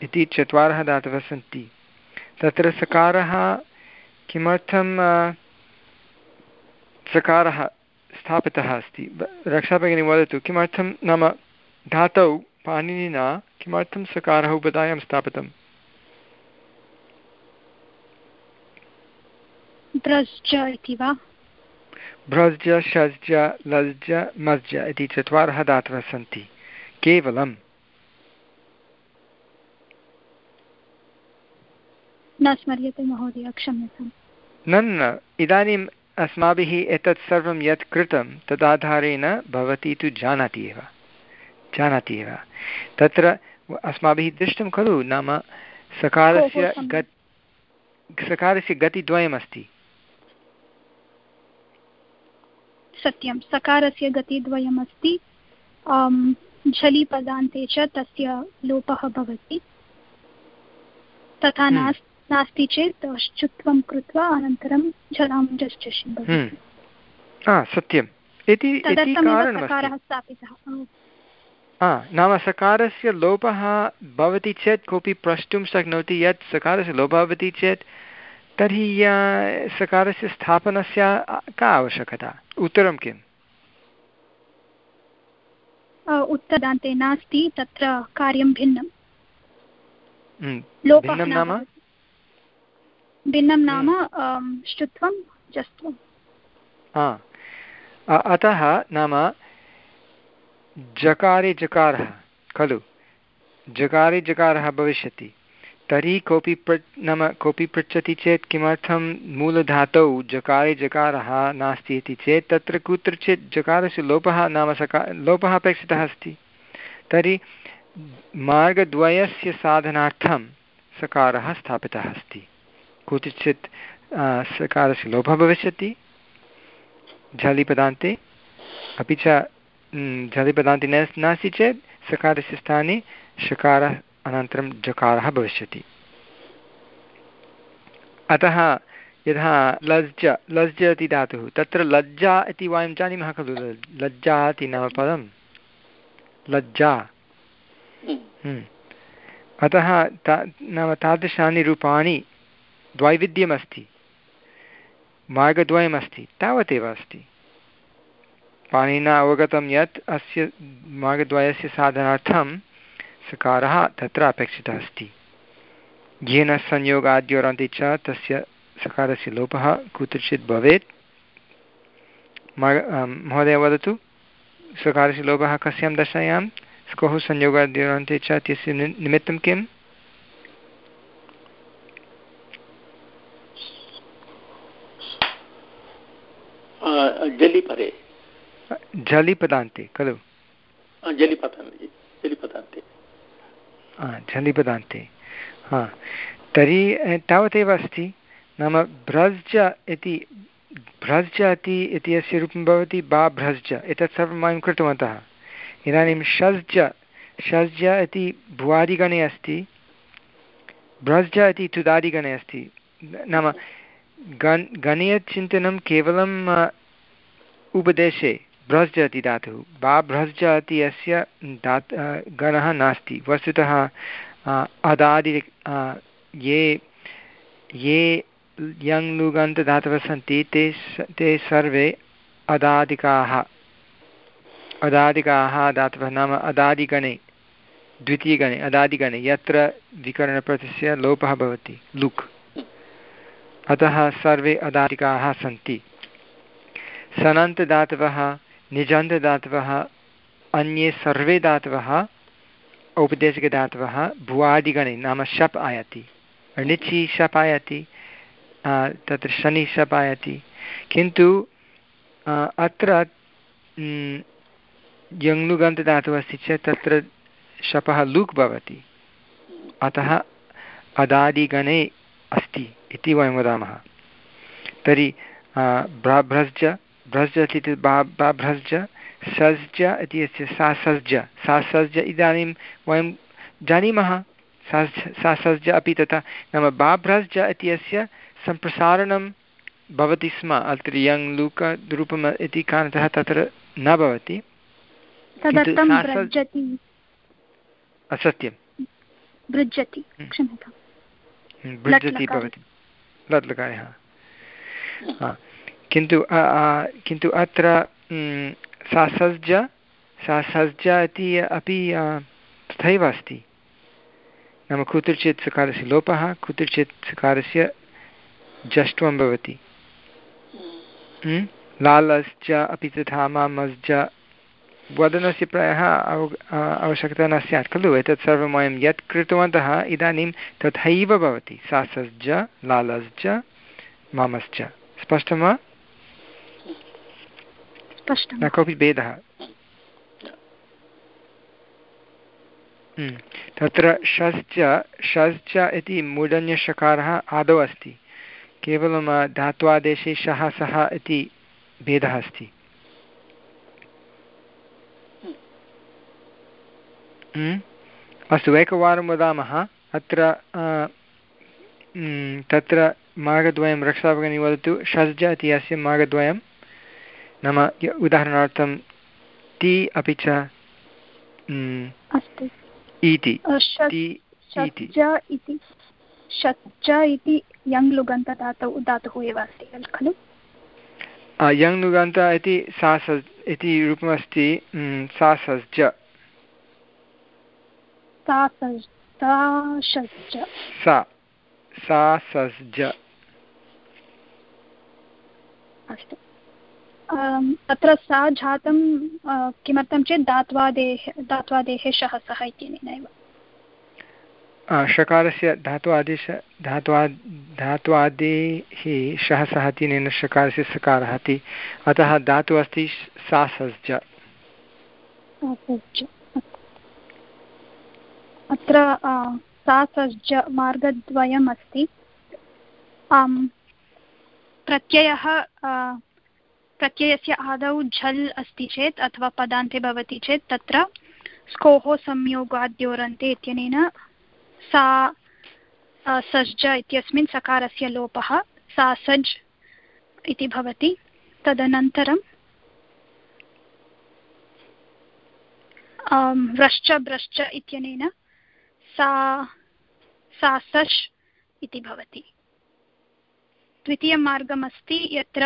A: इति चत्वारः धातवः सन्ति। तत्र सकारः किमर्थं सकारः स्थापितः अस्ति? रक्षाभगिनी वदतु, किमर्थं नाम धातौ पाणिनिना, किमर्थं सकारः उपधायां स्थापितम्? भ्रज्ज षज्ज लज्ज मज्ज इति चत्वारः धातवः सन्ति। केवलं
D: न स्मर्यते महोदय क्षम्यताम्।
A: न न। इदानीम् अस्माभिः एतत् सर्वं यत् कृतं तदाधारेण भवती तु जानाति एव। जानाति एव। तत्र अस्माभिः दृष्टं खलु नाम सकारस्य गत् सकारस्य गतिद्वयमस्ति।
D: सत्यं। सकारस्य गतिद्वयमस्ति। झलिपदान्ते च तस्य लोपः भवति। तथा हम्म। नास्ति नास्ति चेत् श्चुत्वं कृत्वा अनन्तरं झलां जश्चषि
A: हम्म। सत्यम्। इति नाम सकारस्य लोपः भवति चेत् कोऽपि प्रष्टुं शक्नोति। यत् सकारस्य लोपः भवति चेत् तर्हि सकारस्य स्थापनस्य का आवश्यकता? उत्तरं किम्?
D: उत्तरान्ते नास्ति तत्र कार्यं भिन्नं
A: हम्म। भिन्नं नाम?
D: भिन्नं नाम श्रुत्वं जस्त्वम्
A: अतः नाम जकारे जकारः खलु? जकारे जकारः भविष्यति। तर्हि कोऽपि प्र नाम कोऽपि पृच्छति चेत् किमर्थं मूलधातौ जकारे जकारः नास्ति इति चेत् तत्र कुत्रचित् जकारस्य लोपः नाम सका लोपः अपेक्षितः अस्ति। तर्हि मार्गद्वयस्य साधनार्थं सकारः स्थापितः अस्ति। कुत्रचित् सकारस्य लोपः भविष्यति। झलिपदान्ते अपि च झलिपदान्ते नास्ति चेत् सकारस्य स्थाने शकारः अनन्तरं जकारः भविष्यति। अतः यथा लज्ज लज्ज इति धातुः, तत्र लज्जा इति वयं जानीमः खलु, लज्जा इति नाम पदं। लज्जा। हम्म। अतः नाम तादृशानि रूपाणि द्वैविध्यमस्ति। मार्गद्वयमस्ति, तावदेव अस्ति। पाणिना अवगतं यत् अस्य मार्गद्वयस्य साधनार्थं सकारः तत्र अपेक्षितः अस्ति। येन संयोगाद्योरन्ति च तस्य सकारस्य लोपः कुत्रचित् भवेत्। महोदय वदतु सकारस्य लोपः कस्यां दशायां? स्कोः संयोगाद्योरन्ते च इत्यस्य निमित्तं किम्?
C: जलिपरे
A: जलिपदान्ते खलु।
C: जलिपदान्ते जलिपदान्ते।
A: झलिपदान्ते हा, तर्हि तावदेव अस्ति। नाम भ्रज्ज इति भ्रज्ज इति इति अस्य रूपं भवति बा भ्रज्ज। एतत् सर्वं वयं कृतवन्तः। इदानीं षज्ज षज्ज इति भुवादिगणे अस्ति। भ्रज्ज इति तुदादिगणे अस्ति। नाम गन् गणीयचिन्तनं केवलं उपदेशे। भ्रज् इति धातुः। वा भ्रज् इति अस्य धात् गणः नास्ति। वस्तुतः अदादि ये ये यङ् लुगन्तधातवः सन्ति, ते ते सर्वे अदादिकाः। अदादिकाः धातवः नाम अदादिगणे, द्वितीयगणे, अदादिगणे, यत्र विकरणप्रत्यस्य लोपः भवति, लुक्। अतः सर्वे अदादिकाः सन्ति। सनन्तदातवः निजन्तदातवः, अन्ये सर्वे दातवः, औपदेशिकदातवः, भुवादिगणे, नाम शप् आयाति। णिचि शप् आयाति तत्र शनि शप् आयाति। किन्तु अत्र यङ्लुगन्तदातुः अस्ति चेत् तत्र शपः लुक् भवति। अतः अदादिगणे अस्ति इति वयं वदामः। तर्हि भ्रभ्रश्च भ्रज् इति बा बा भ्रज् सज्ज इति अस्य सा सज्ज। सा सज्ज इदानीं वयं जानीमः। सा सा सज्ज अपि तथा। नाम बाभ्रज् इत्यस्य सम्प्रसारणं भवति स्म। अत्र यङ् लूक रूपम् इति कारणतः तत्र न भवति। सत्यं।
D: भृजति
A: भृजति भवति। लट्लकारः किन्तु किन्तु अत्र सा सज्ज सा सज्ज इति अपि तथैव अस्ति। नाम कुत्रचित् सकारस्य लोपः, कुत्रचित् सकारस्य जष्ट्वं भवति। लालश्च अपि तथा मामश्च वदनस्य प्रायः अव आवश्यकता न स्यात् खलु। एतत् सर्वं वयं यत् कृतवन्तः, इदानीं तथैव भवति। सा सज्ज लालश्च, मामश्च। स्पष्टं वा? न कोऽपि भेदः। हम्म। तत्र षश्च षश्च इति मूर्धन्यषकारः आदौ अस्ति। केवलं धात्वादेशे शः, सः इति भेदः अस्ति। हम्म। अस्तु, एकवारं वदामः। अत्र तत्र मार्गद्वयं रक्षाभगिनी वदतु। षड्ज इति अस्य मार्गद्वयं नाम उदाहरणार्थं ति अपि च इति।
D: इति षच्च इति यङ् लुगन्तधातौ धातुः एव अस्ति खलु?
A: यङ् लुगन्त इति सा सज् इति रूपमस्ति सा सज्ज
D: सा सज्ज
A: सा सा सज्ज
D: अस्तु। तत्र सा जातं किमर्थं चेत् धात्वादेः धात्वादेः शः सः इत्यनेनैव
A: षकारस्य धातु आदेश धात्वा धात्वादेः शः सः इत्यनेन षकारस्य सकारः इति। अतः धातु अस्ति सा सज्ज
D: अत्र सा सज्ज मार्गद्वयम् अस्ति प्रत्ययः प्रत्ययस्य आदौ झल् अस्ति चेत् अथवा पदान्ते भवति चेत् तत्र स्कोः संयोगाद्योरन्ते इत्यनेन सा सज्ज इत्यस्मिन् सकारस्य लोपः सा सज् इति भवति। तदनन्तरं व्रश्च भ्रश्च इत्यनेन सा सा सश् इति भवति। द्वितीयं मार्गमस्ति यत्र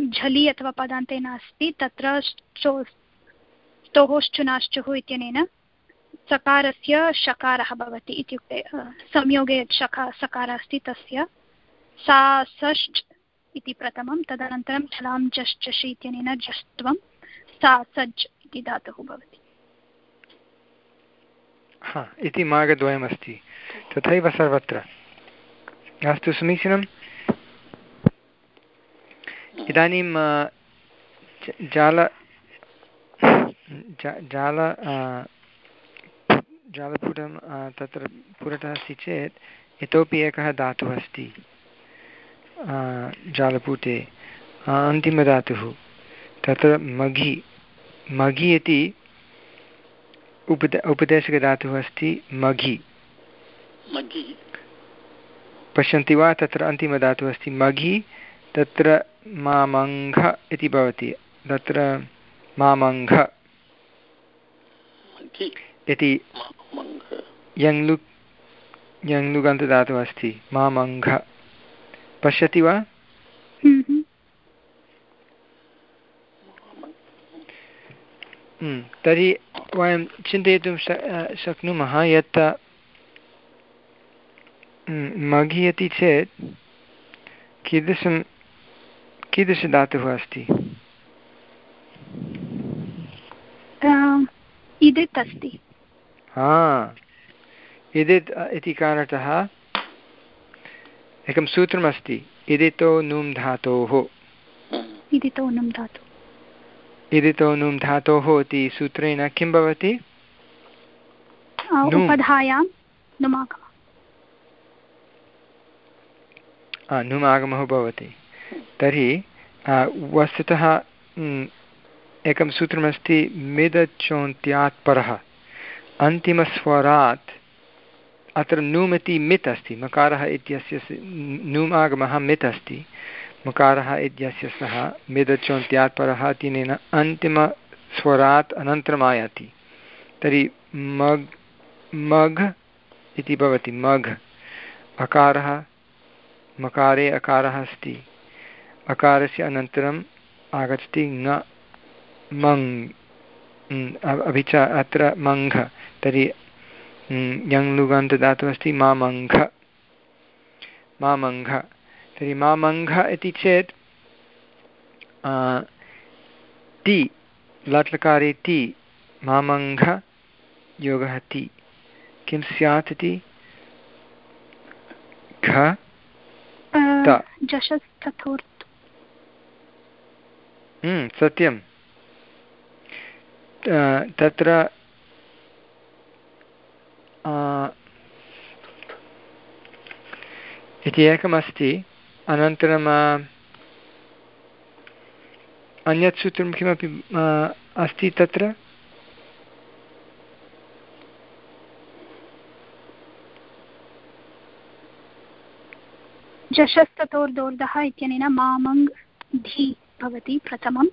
D: झलि अथवा पदान्ते नास्ति, तत्र स्तोश्चुनाश्चुः इत्यनेन सकारस्य शकारः भवति इत्युक्ते संयोगे यत् शका सकारः अस्ति, तस्य सा सश्च इति प्रथमं, तदनन्तरं छलां जश्चषि इत्यनेन जस्त्वं सा सज् इति धातुः भवति।
A: इति मार्गद्वयमस्ति। तथैव सर्वत्र। अस्तु, समीचीनम्। इदानीं जाल जाल जालपुटं तत्र पुरतः अस्ति चेत् इतोपि एकः धातुः अस्ति जालपुटे अन्तिमधातुः। तत्र मघि मघि इति उपद उपदेशकधातुः अस्ति मघि। पश्यन्ति वा तत्र अन्तिमधातुः अस्ति मघि तत्र मामङ्घ इति भवति। तत्र मामङ्घ इति यङ्लु यङ्लुगन्तदातुः अस्ति मामङ्घ। पश्यति वा? हम्म, तर्हि वयं चिन्तयितुं शक्नुमः यत् हम्म, मघयति चेत् कीदृशं कीदृशधातुः अस्ति?
D: इदित् अस्ति।
A: हा इदित् इति कारणतः एकं सूत्रमस्ति इदितो नुं धातोः।
D: इदितो नुं धातुः।
A: इदितो नुं धातोः इति सूत्रेण किं भवति?
D: उपधायां नुमागमः।
A: नुमागमः भवति। तर्हि वस्तुतः एकं सूत्रमस्ति मिदचोन्त्यात् परः अन्तिमस्वरात् अत्र नुम् मित् अस्ति। मकारः इत्यस्य नुम् मित् अस्ति। मकारः इत्यस्य सः मिदचोन्त्यात् परः तेन अन्तिमस्वरात् अनन्तरम् आयाति तर्हि मग्, मघ् इति भवति, मघ्। अकारः, मकारे अकारः अस्ति। अकारस्य अनन्तरम् आगच्छति ङ मङ् अपि च अत्र मङ्घ तर्हि यङ्लुगन्तदातुः अस्ति मामङ्घ मामङ्घ तर्हि मामङ्घ इति चेत् ति लट्लकारे ति मामङ्घ योगः ति। किं स्यात् इति? घ सत्यं तत्र इति एकमस्ति। अनन्तरं अन्यत् सूत्रं किमपि अस्ति तत्र?
D: जशस्ततोर्दोर्धः इत्यनेन मामङ् धी भवति प्रथमं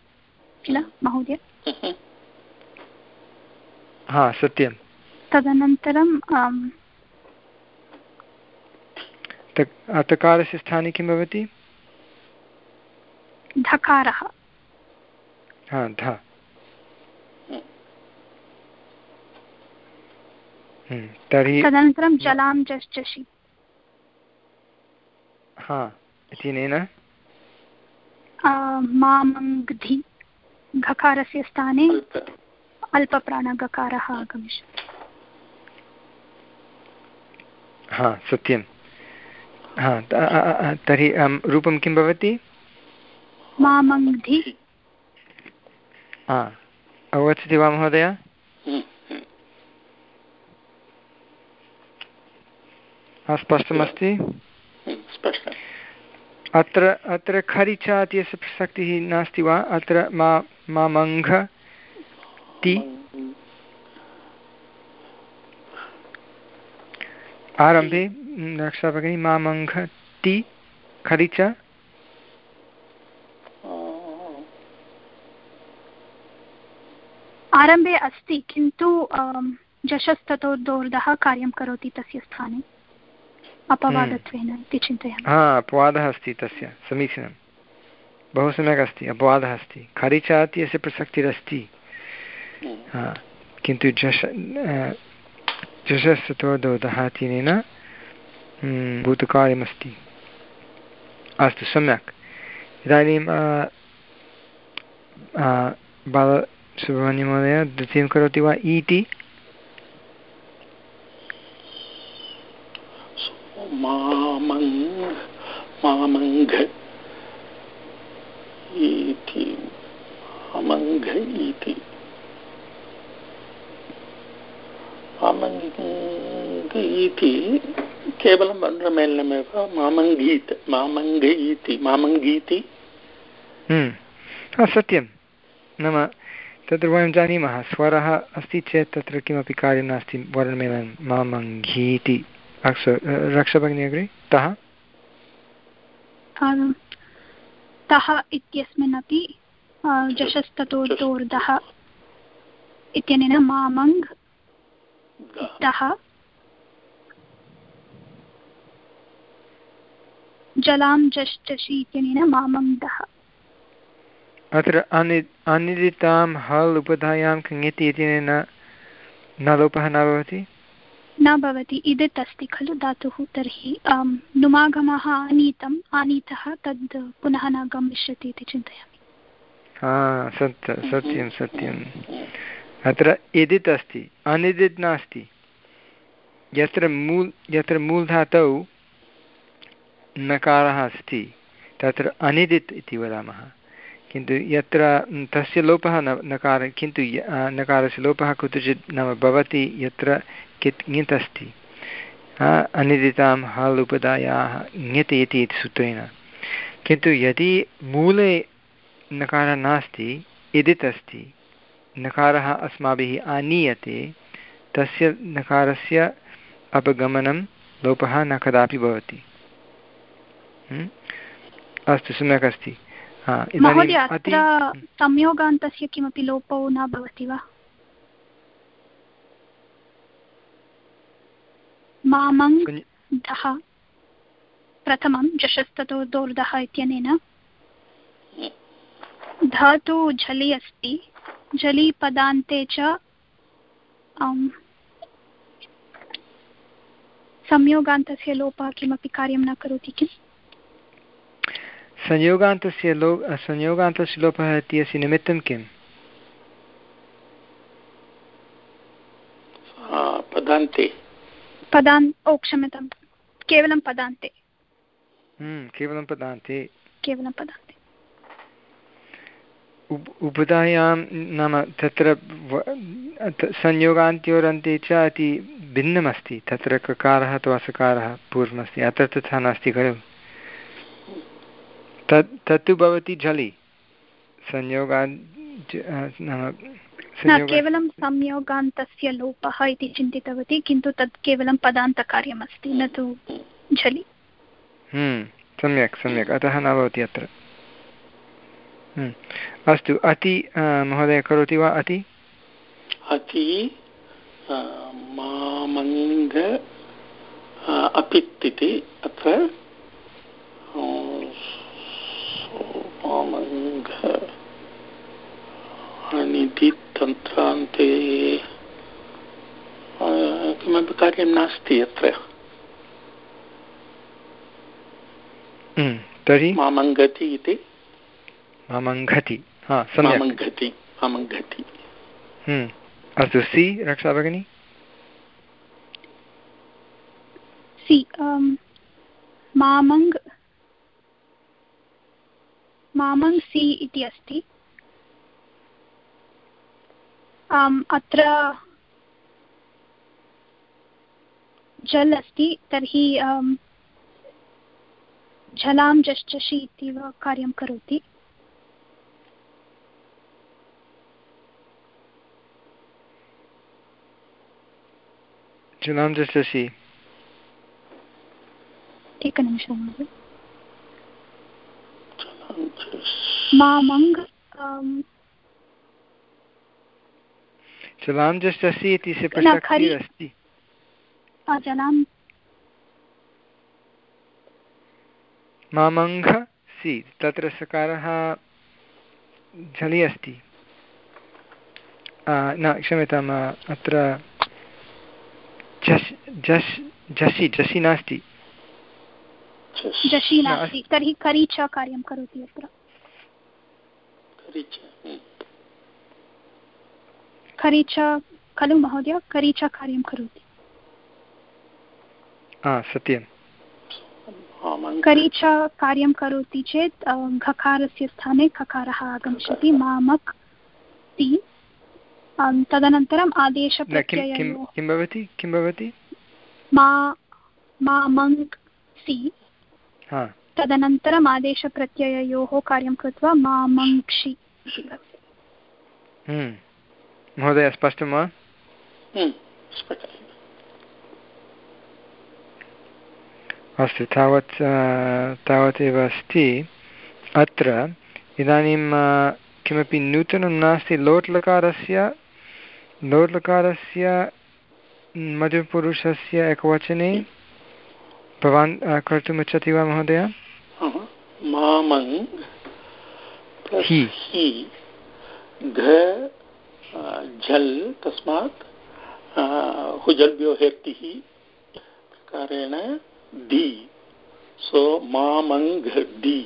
D: किल महोदय?
A: हा सत्यं।
D: तदनन्तरं
A: तकारस्य स्थाने किं भवति?
D: धकारः।
A: हा ध। हम्म, तर्हि
D: तदनन्तरं जलां जश्चषि
A: हा इत्यनेन
D: मामङ्घि घकारस्य स्थाने अल्पप्राणगकारः आगमिष्यति।
A: हा सत्यं। हा तर्हि रूपं किं भवति?
D: मामङ्घि
A: हा अवगच्छति वा महोदय? स्पष्टमस्ति। अत्र अत्र खरिचा इत्यस्य प्रसक्तिः नास्ति वा? अत्र मा, मामङ्घ ति। आरम्भे रक्षा भगिनी, मामङ्घ ति, खरिच।
D: आरम्भे अस्ति, किन्तु जशस्ततो दोर्धः कार्यं करोति तस्य स्थाने। अपवादत्वेन इति चिन्तयामि।
A: हा अपवादः अस्ति तस्य समीचीनं बहु सम्यक् अस्ति अपवादः अस्ति। खरिचा इत्यस्य प्रसक्तिरस्ति। किन्तु झष झषस्तोदोदः इत्यनेन भूतकार्यमस्ति। अस्तु सम्यक्। इदानीं बालसुब्रह्मण्यमहोदय द्वितीयं करोति वा इति
C: मामङ् मामङ्घ इति मामङ्घ इति मामङ्ग इति केवलं मन्त्रमेलनमेव मामङ्गीत् मामङ्ग इति मामङ्गीति
A: हम्म। सत्यं। नाम, तत्र वयं जानीमः, स्वरः अस्ति चेत् तत्र किमपि कार्यं नास्ति, वर्णमेलनं मामङ्घीति रक्षभगिनी अग्रे तः?
D: तः इत्यस्मिन्नपि जशस्ततोर्दः इत्यनेन मामङ् तः जलां जष्टषि इत्यनेन मामङ्गः
A: अत्र अनि अनिदितां हल् उपधायां कङिति इत्यनेन न लोपः न भवति।
D: न भवति इदित् अस्ति खलु धातुः। तर्हि नुमागमः आनीतम्, आनीतः तद् पुनः न गमिष्यति इति चिन्तयामि।
A: सत्य, सत्यं। सत्यम् अत्र इदित् अस्ति अनिदित् नास्ति। यत्र मूल्, यत्र मूलधातौ नकारः अस्ति, तत्र अनिदित् इति वदामः। किन्तु यत्र तस्य लोपः न, नकार, किन्तु नकारस्य लोपः कुत्रचित् नाम भवति, यत्र कित् ङित् अस्ति अनिदितां हल् उपदायाः ङित् इति सूत्रेण। किन्तु यदि मूले नकारः नास्ति इदित् अस्ति नकारः अस्माभिः आनीयते तस्य नकारस्य अपगमनं लोपः न कदापि भवति। अस्तु सम्यक् अस्ति।
D: संयोगान्तस्य किमपि लोपो न भवति वा? मामङ् प्रथमं जशस्ततो दोर्धः इत्यनेन। धातु झलि अस्ति। झलि पदान्ते च संयोगान्तस्य लोपः किमपि कार्यं न करोति किम्?
A: संयोगान्तस्य लो संयोगान्तस्य लोपः इत्यस्य निमित्तं किम्?
C: पदान्ते।
D: पदान् ओ क्षम्यतां केवलं पदान्ते।
A: हम्म, केवलं पदान्ते।
D: केवलं पदान्ते।
A: उपधायां नाम तत्र संयोगान्त्योरन्ते च अति भिन्नमस्ति। तत्र ककारः अथवा सकारः पूर्वमस्ति अत्र तथा नास्ति खलु। तत् तत्तु भवति झलि। संयोगान्
D: केवलं संयोगान्तस्य लोपः इति चिन्तितवती किन्तु तत् केवलं पदान्तकार्यमस्ति न तु झलि।
A: हम्म, सम्यक् सम्यक् अतः न भवति अत्र। हम्म, अस्तु अति महोदय करोति वा अति?
C: अति मामङ्ग अपित् इति अत्र मामङ्ग अनिधितन्त्रान्ते किमपि कार्यं नास्ति अत्र।
A: हम्म, तर्हि?
C: मामङ्गति इति।
A: मामङ्घति
C: मामङ्घति मामङ्घति
A: हम्म, अस्तु सि रक्षा भगिनी?
D: सि मामङ् मामङ् सि इति अस्ति। अत्र जल् अस्ति तर्हि झलां जश्चषि इत्येव कार्यं करोति।
A: जलां जश्चषि
D: एकनिमिषं महोदय। मामङ्
A: जलां जश्चषि इति अस्ति। मामङ्घ सि तत्र सकारः झलि अस्ति। न क्षम्यताम् अत्र झस् झस् झसि झसि नास्ति।
D: तर्हि करि च कार्यं करोति अत्र। करि च खलु महोदय करि कार्यं करोति।
A: सत्यं।
D: करि च कार्यं करोति चेत् घकारस्य स्थाने खकारः आगमिष्यति मामक् ति। तदनन्तरम् आदेशप्रत्यययोः
A: भवति? किं भवति?
D: मा मामङ्क् सि। तदनन्तरम् आदेशप्रत्यययोः कार्यं कृत्वा मामङ्क्षि
A: हम्म। महोदय स्पष्टं वा?
C: हम्म,
A: अस्तु तावत् तावदेव अस्ति। अत्र इदानीं किमपि नूतनं नास्ति लोट् लकारस्य लोट् लकारस्य मधुपुरुषस्य एकवचने? भवान् कर्तुम् इच्छति वा महोदय?
C: झल् तस्मात् हुजल्भ्यो हेर्तिः प्रकारेण दि। सो मामङ्घ दि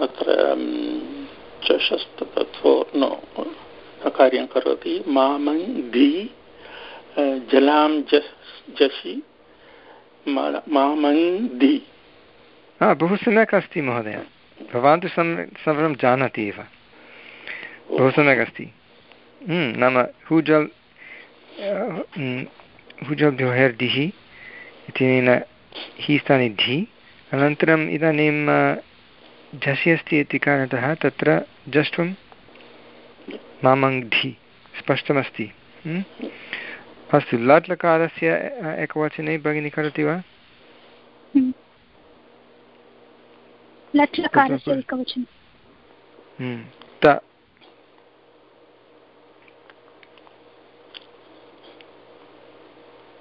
C: अत्र चषस्तत्वो नो कार्यं करोति। मामङ् धि जलां जषि
A: बहु सम्यक् अस्ति महोदय। भवान् तु सम्यक् सर्वं जानाति एव। बहु सम्यक् अस्ति हम्म, नाम हुजल् हुजल्भ्यो हेर् इत्यनेन हि स्थाने धि। अनन्तरम् इदानीं झसि अस्ति इति कारणतः तत्र जष्ट्वं मामङ्घि स्पष्टमस्ति। हम्म? अस्तु लट् लकारस्य एकवचने भगिनी करोति वा?
D: हम्म। लट् लकारस्य एकवचनं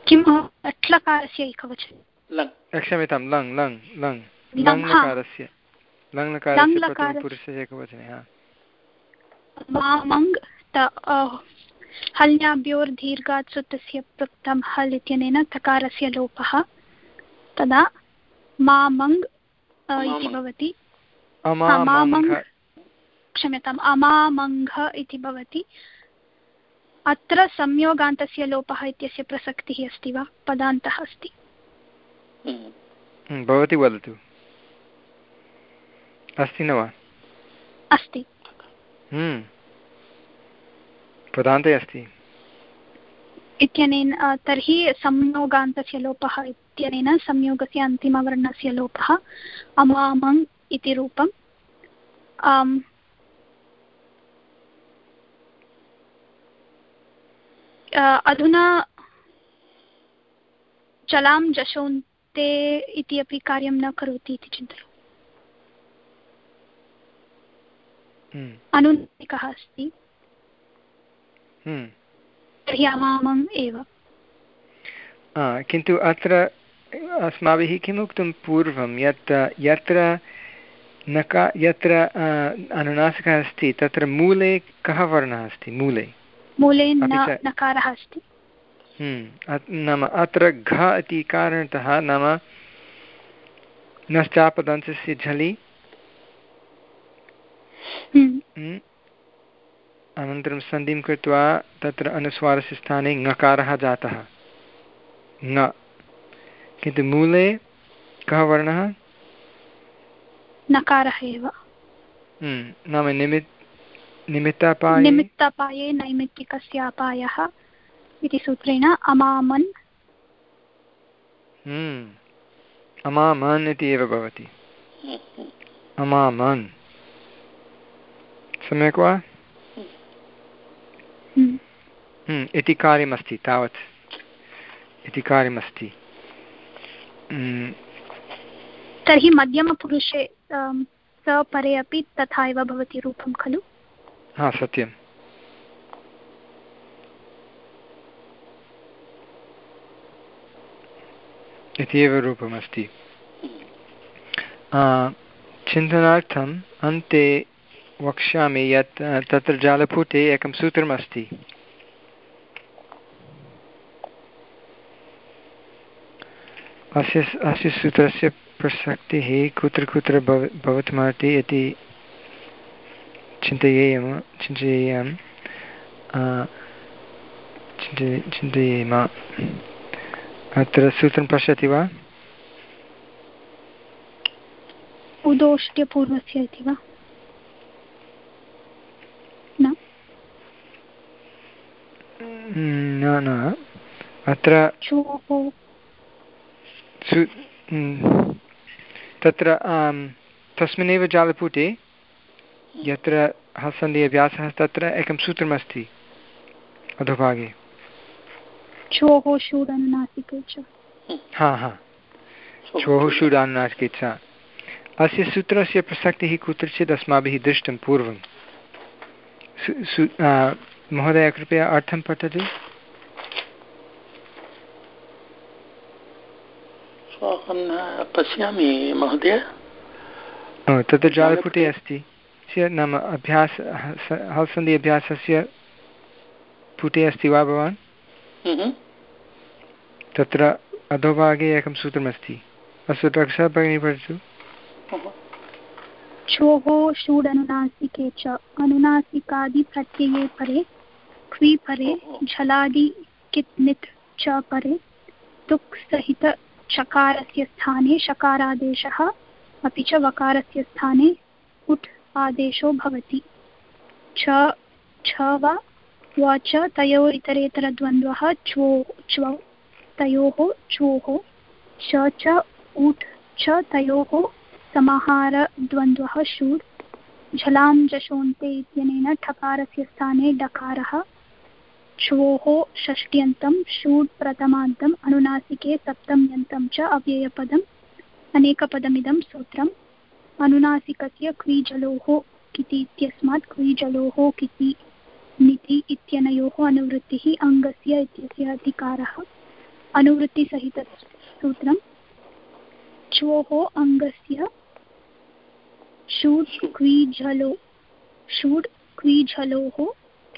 D: किं लट्लकारस्य एकवचनं।
A: क्षम्यतां लङ् लङ् लङ्। लङ् लकारस्य लङ् लकारस्य पुरुषस्य एकवचने हा।
D: हल्याभ्योर्दीर्घात् सुतस्य पृक्तं हल् इत्यनेन तकारस्य लोपः। तदा मामङ् इति भवति। क्षम्यताम् अमामङ्घ इति भवति। अत्र संयोगान्तस्य लोपः इत्यस्य प्रसक्तिः अस्ति वा? पदान्तः अस्ति।
C: हम्म,
A: भवती वदतु। अस्ति न वा?
D: अस्ति।
A: हम्म। पदान्ते अस्ति।
D: इत्यनेन तर्हि संयोगान्तस्य लोपः इत्यनेन संयोगस्य अन्तिमवर्णस्य लोपः अमामङ् इति रूपम्। अधुना चलां जशोन्ते इति अपि कार्यं न करोति इति चिन्तय हम्म। अनुनिकः अस्ति। तर्हि अमामम् एव।
A: किन्तु अत्र अस्माभिः किम् उक्तं पूर्वं? यत् यत्र नका यत्र अनुनासिकः अस्ति तत्र मूले कः वर्णः अस्ति? मूले।
D: मूले नकारः अस्ति।
A: हम्म, नाम अत्र घ इति कारणतः नाम नश्चापदन्तस्य झलि। हम्म, अनन्तरं सन्धिं कृत्वा तत्र अनुस्वारस्य स्थाने ङकारः जातः। ङ। किन्तु मूले कः वर्णः?
D: नकारः एव।
A: हम्म, नाम निमित् निमित्तापाये
D: निमित्तापाये नैमित्तिकस्य अपायः इति सूत्रेण अमामन्।
A: हम्म, अमामन् इति एव भवति। अमामन्। सम्यक् वा? हम्म, इति कार्यमस्ति तावत्। इति कार्यमस्ति। हम्म।
D: तर्हि मध्यमपुरुषे स परे अपि तथा एव भवति रूपं खलु?
A: हा सत्यम्। इति एव रूपमस्ति चिन्तनार्थम् अन्ते वक्ष्यामि यत् तत्र जालपुटे एकं सूत्रमस्ति। अस्य अस्य सूत्रस्य प्रसक्तिः कुत्र कुत्र भव भवितुमर्हति इति चिन्तयेयं चिन्तयेयं चिन्तयेम। अत्र सूत्रं पश्यति वा?
D: उदोष्ट्यपूर्वस्य इति वा?
A: न न अत्र तत्र तस्मिन्नेव जालपुटे यत्र हसन्धि अभ्यासः तत्र एकं सूत्रमस्ति अधोभागे हा हा छोः शूडानुनासिके च अस्य सूत्रस्य प्रसक्तिः कुत्रचित् अस्माभिः दृष्टं पूर्वं महोदय कृपया अर्थं पठतु।
C: पश्यामि महोदय।
A: तत्र जालपुटे अस्ति। नाम अभ्यास हल्सन्धि अभ्यासस्य पुटे अस्ति वा भवान्?
C: हम्म।
A: तत्र अधोभागे एकं सूत्रमस्ति। अस्तु रक्षा भगिनी पठतु।
D: क्षोः षूडनुनासिके च अनुनासिकादिप्रत्यये परे क्वि परे झलादि कित् च परे तुक् सहित चकारस्य स्थाने, शकारादेशः, अपि च वकारस्य स्थाने उट् आदेशो भवति। छ छ वा वा च तयोः इतरेतरद्वन्द्वः च्वो च्व तयोः च्वोः च च उट् च, तयोः, समाहारद्वन्द्वः शूड् झलां जशोन्ते इत्यनेन ठकारस्य स्थाने डकारः। श्वोः षष्ट्यन्तं षूड् प्रथमान्तम् अनुनासिके सप्तम्यन्तं च अव्ययपदम् अनेकपदमिदं सूत्रम् अनुनासिकस्य क्वीजलोः किति इत्यस्मात् क्वीजलोः किति निति इत्यनयोः अनुवृत्तिः अङ्गस्य इत्यस्य अधिकारः। अनुवृत्तिसहितसूत्रं च्वोः अङ्गस्य षूड् क्वीझलो षूड् क्वीझलोः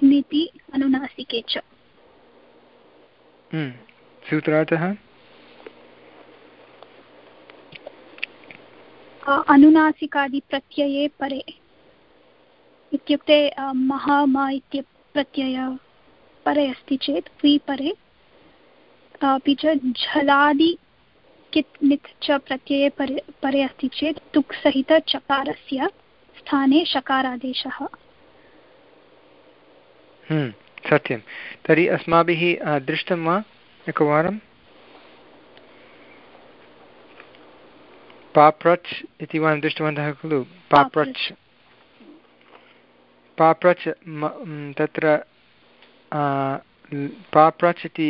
D: निति अनुनासिके च
A: हम्म, सूत्रार्थः?
D: अनुनासिकादिप्रत्यये परे। इत्युक्ते महा म इत्य प्रत्यय परे अस्ति चेत् क्वि परे। अपि च झलादि कित् नित् च प्रत्यये परे परे अस्ति चेत् तुक् सहितचकारस्य स्थाने शकारादेशः।
A: सत्यं। तर्हि अस्माभिः दृष्टं वा एकवारं? पाप्रच् इति वयं दृष्टवन्तः खलु? पाप्रच् पाप्रच् तत्र पाप्रच् इति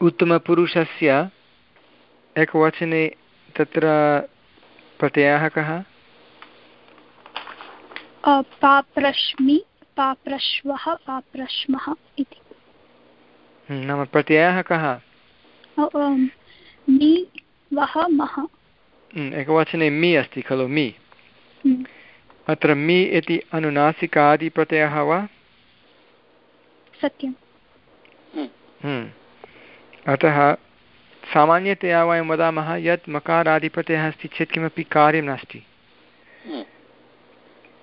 A: उत्तमपुरुषस्य एकवचने तत्र प्रत्ययः कः?
D: पाप्रश्मि पाप्रश्वः पाप्रश्मः इति।
A: हम्म, नाम प्रत्ययः कः?
D: मि वः मः।
A: हम्म, एकवचने मि अस्ति खलु मि।
D: हम्म।
A: अत्र मि इति अनुनासिकादिप्रत्ययः वा?
D: सत्यं
A: अतः सामान्यतया वयं वदामः यत् मकारादिप्रत्ययः अस्ति चेत् किमपि कार्यं नास्ति।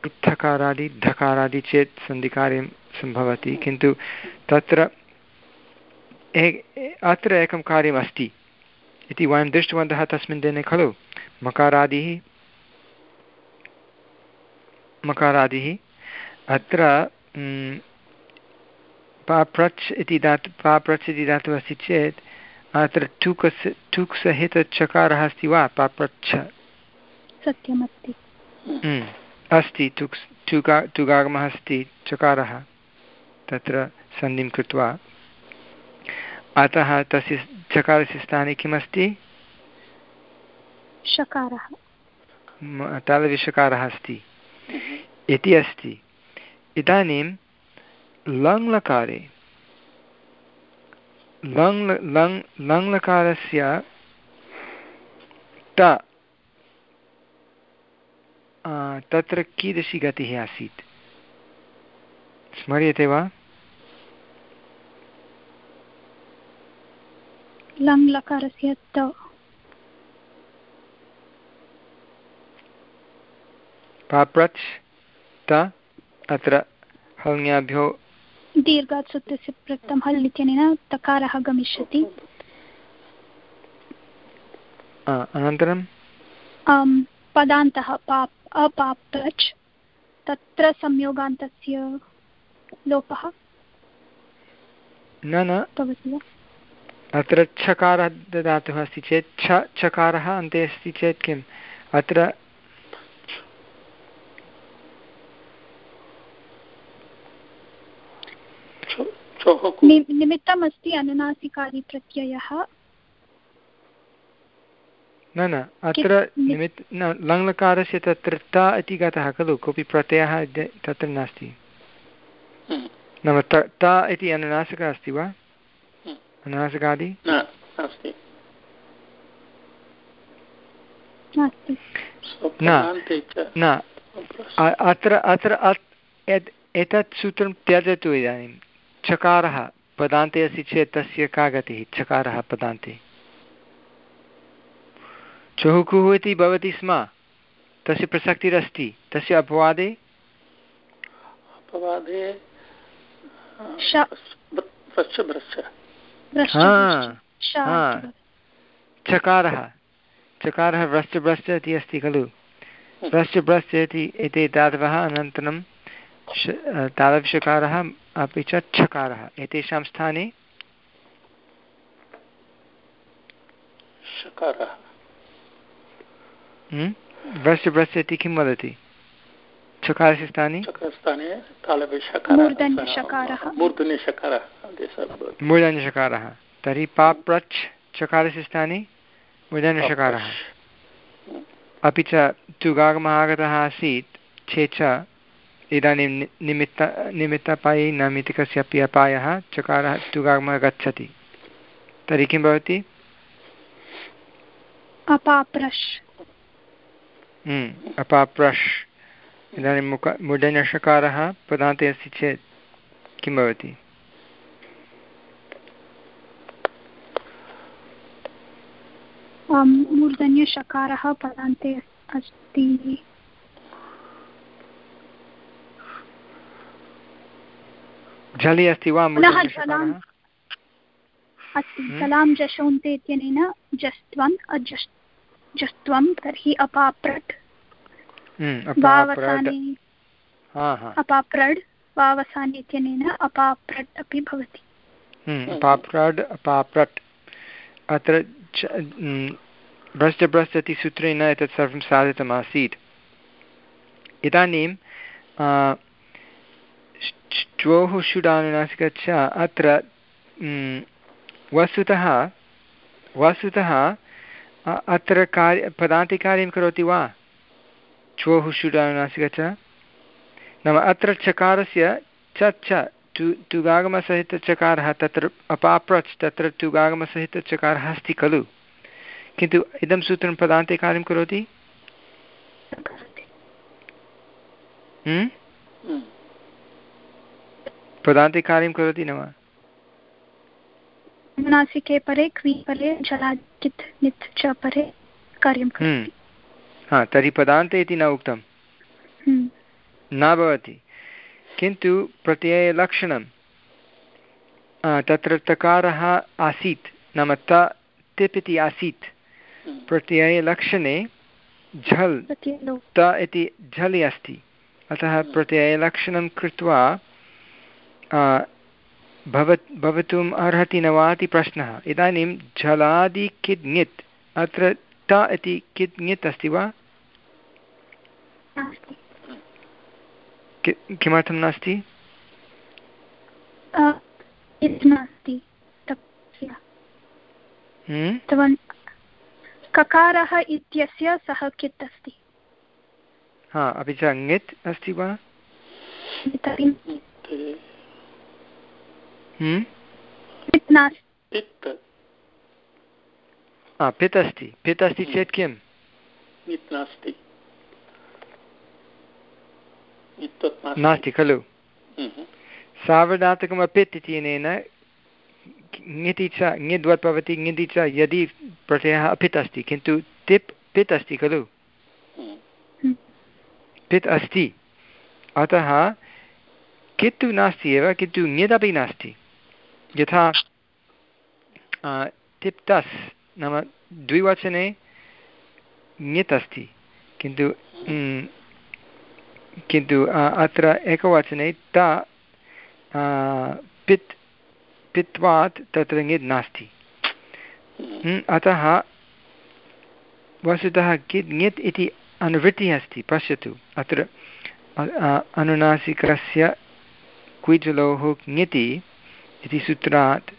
A: थकारादि धकारादि चेत् सन्धिकार्यं सम्भवति। किन्तु तत्र अत्र एकं कार्यमस्ति। इति वयं दृष्टवन्तः तस्मिन् दिने खलु? मकारादिः मकारादिः अत्र पाप्रच् इति धातु पाप्रच् इति धातुः अस्ति चेत् अत्र टुकस् टुक्सहितचकारः अस्ति वा? पाप्रच्छ।
D: सत्यमस्ति।
A: अस्ति टुक्स् टुका टुगागमः अस्ति चकारः तत्र सन्धिं कृत्वा। अतः तस्य चकारस्य स्थाने किमस्ति?
D: शकारः
A: तालव्यषकारः अस्ति। इति अस्ति। इदानीं लङ्लकारे लङ् लङ् लङ्लकारस्य ट तत्र कीदृशी गतिः आसीत्? स्मर्यते वा?
D: लङ्लकारस्य
A: पाप्रच् त अत्र हङ्याभ्यो
D: दीर्घात् सूत्रस्य प्रयुक्तं हल् इत्यनेन तकारः गमिष्यति
A: अनन्तरं
D: पदान्तः पाप् अपाप्रच् तत्र संयोगान्तस्य लोपः?
A: न न। अत्र छकारः ददातुः अस्ति चेत् छ छकारः अन्ते अस्ति चेत् किम्? अत्र
D: निमित्तम् अस्ति अनुनासिकादिप्रत्ययः।
A: न न अत्र निमित् न लङ्लकारस्य तत्र त इति गतः खलु? कोऽपि प्रत्ययः तत्र नास्ति।
C: हम्म।
A: नाम त त इति अनुनासिकः अस्ति वा? हम्म। अनुनासिकादि? न अत्र अत्र एतत् सूत्रं त्यजतु इदानीं। चकारः पदान्ते अस्ति चेत् तस्य का गतिः? चकारः पदान्ते। चहुकुः इति भवति स्म। तस्य प्रसक्तिरस्ति। तस्य अपवादे?
C: अपवादे
A: चकारः। चकारः व्रश्च इति अस्ति खलु। व्रश्च इति एते धातवः अनन्तरं तादृशकारः अपि च छकारः। एतेषां स्थाने व्रस्य व्रस्य इति किं वदति? छकारस्य स्थाने मूर्धन्यषकारः तर्हि पाप्रच् चकारस्य स्थाने मूर्धन्यषकारः अपि च तुगागमः आगतः आसीत् छे च इदानीं निमित्त निमित्तपायि नमितिकस्य अपि अपायः चकारः तुगागमः गच्छति तर्हि किं भवति?
D: अपाप्रश्
A: हम्म, अपाप्रश् इदानीं मुख मुडनषकारः पदान्ते अस्ति चेत् किं भवति
D: मूर्धन्यषकारः पदान्ते अस्ति
A: झलि अस्ति वा
D: अस्ति जलां जशोन्ते इत्यनेन जस्त्वम् अजस् जस्त्वं तर्हि अपाप्रट् अपाप्रड् वावसानि इत्यनेन अपाप्रट् अपि भवति
A: अपाप्रड् अपाप्रट् अत्र भ्रष्ट भ्रष्ट इति सूत्रेण एतत् सर्वं साधितमासीत् इदानीं च्वोः षुडानुनासिक च अत्र वस्तुतः वस्तुतः अत्र कार्य पदान्तिकार्यं करोति वा च नाम अत्र चकारस्य च च टु तुगागमसहितचकारः तत्र अपाप्रच् तत्र तुगागमसहितचकारः अस्ति खलु। किन्तु इदं सूत्रं पदान्ते कार्यं करोति? हम्म? पदान्ते कार्यं करोति न वा
D: नासिके परे क्वी परे जलादित् नित् च परे कार्यं
A: हम्म। हा तर्हि पदान्ते इति न उक्तं। न भवति। किन्तु प्रत्ययलक्षणं तत्र तकारः आसीत् नाम त तिप् इति आसीत्। प्रत्ययलक्षणे झल् त इति झलि अस्ति। अतः प्रत्ययलक्षणं कृत्वा भव भवितुम् अर्हति न वा इति प्रश्नः। इदानीं झलादि किद् ङित् अत्र त इति किद् ङित् अस्ति वा किमर्थं नास्ति?
D: हम्म? ककारः इत्यस्य सः कित् अस्ति
A: हा अपि च ङित् अस्ति वा? हम्म? पित् अस्ति पित् अस्ति चेत् किं नास्ति खलु। सावधातकम् अपित् इत्यनेन ङिति च ङिद्वत् भवति ङिति च यदि प्रत्ययः अपित् अस्ति किन्तु तिप् पित् अस्ति खलु। पित् अस्ति अतः कित्तु नास्ति एव किन्तु ङिदपि नास्ति यथा तिप्तस् नाम द्विवचने ङित् अस्ति किन्तु किन्तु अत्र एकवचने त पित्, पित्वात् तत्र नास्ति। अतः वस्तुतः कित्, ङित् इति अनुवृत्तिः अस्ति, पश्यतु। अत्र अनुनासिकस्य क्विजलोः इति सूत्रात्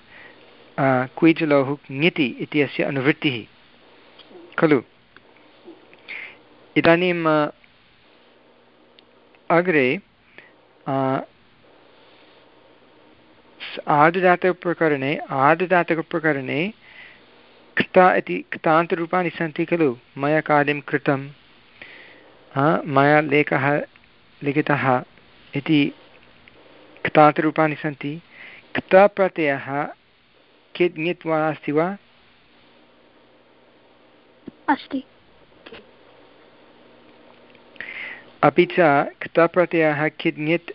A: क्विजलोः ङिति इत्यस्य अनुवृत्तिः। खलु। इदानीं अग्रे आर्धजातकप्रकरणे आर्धजातकप्रकरणे क्ता इति क्तान्तरूपाणि सन्ति खलु। मया कार्यं कृतं। मया लेखः, लिखितः इति क्तान्तरूपाणि सन्ति। क्तप्रत्ययः कित् ङित् वा अस्ति वा?
D: अस्ति।
A: अपि च क्तप्रत्ययः कित् ङित्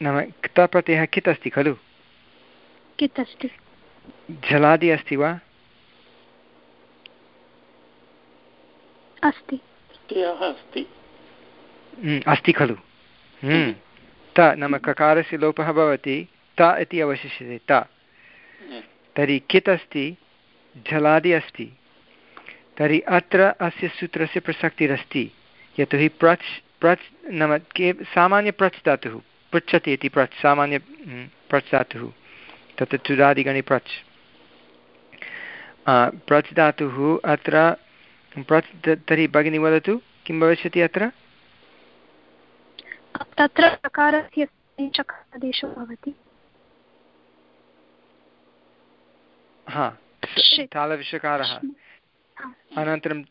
A: नाम क्तप्रत्ययः कित् अस्ति खलु?
D: कित् अस्ति?
A: झलादि अस्ति वा?
D: अस्ति।
A: अस्ति। खलु। त नाम ककारस्य लोपः भवति त इति अवशिष्यते त। तर्हि कित् अस्ति झलादि अस्ति। तर्हि अत्र अस्य सूत्रस्य प्रसक्तिरस्ति। यतोहि प्रच् प्रच् नाम के सामान्यप्रच् धातुः। पृच्छति इति प्रच् सामान्य प्रच् धातुः। तत्र चुदादिगणे प्रच् प्रच् धातुः अत्र प्रच् तर्हि भगिनी वदतु, किं भविष्यति अत्र?
D: तत्र प्रकारस्य आदेशो भवति
A: हा तालविषकारः। अनन्तरं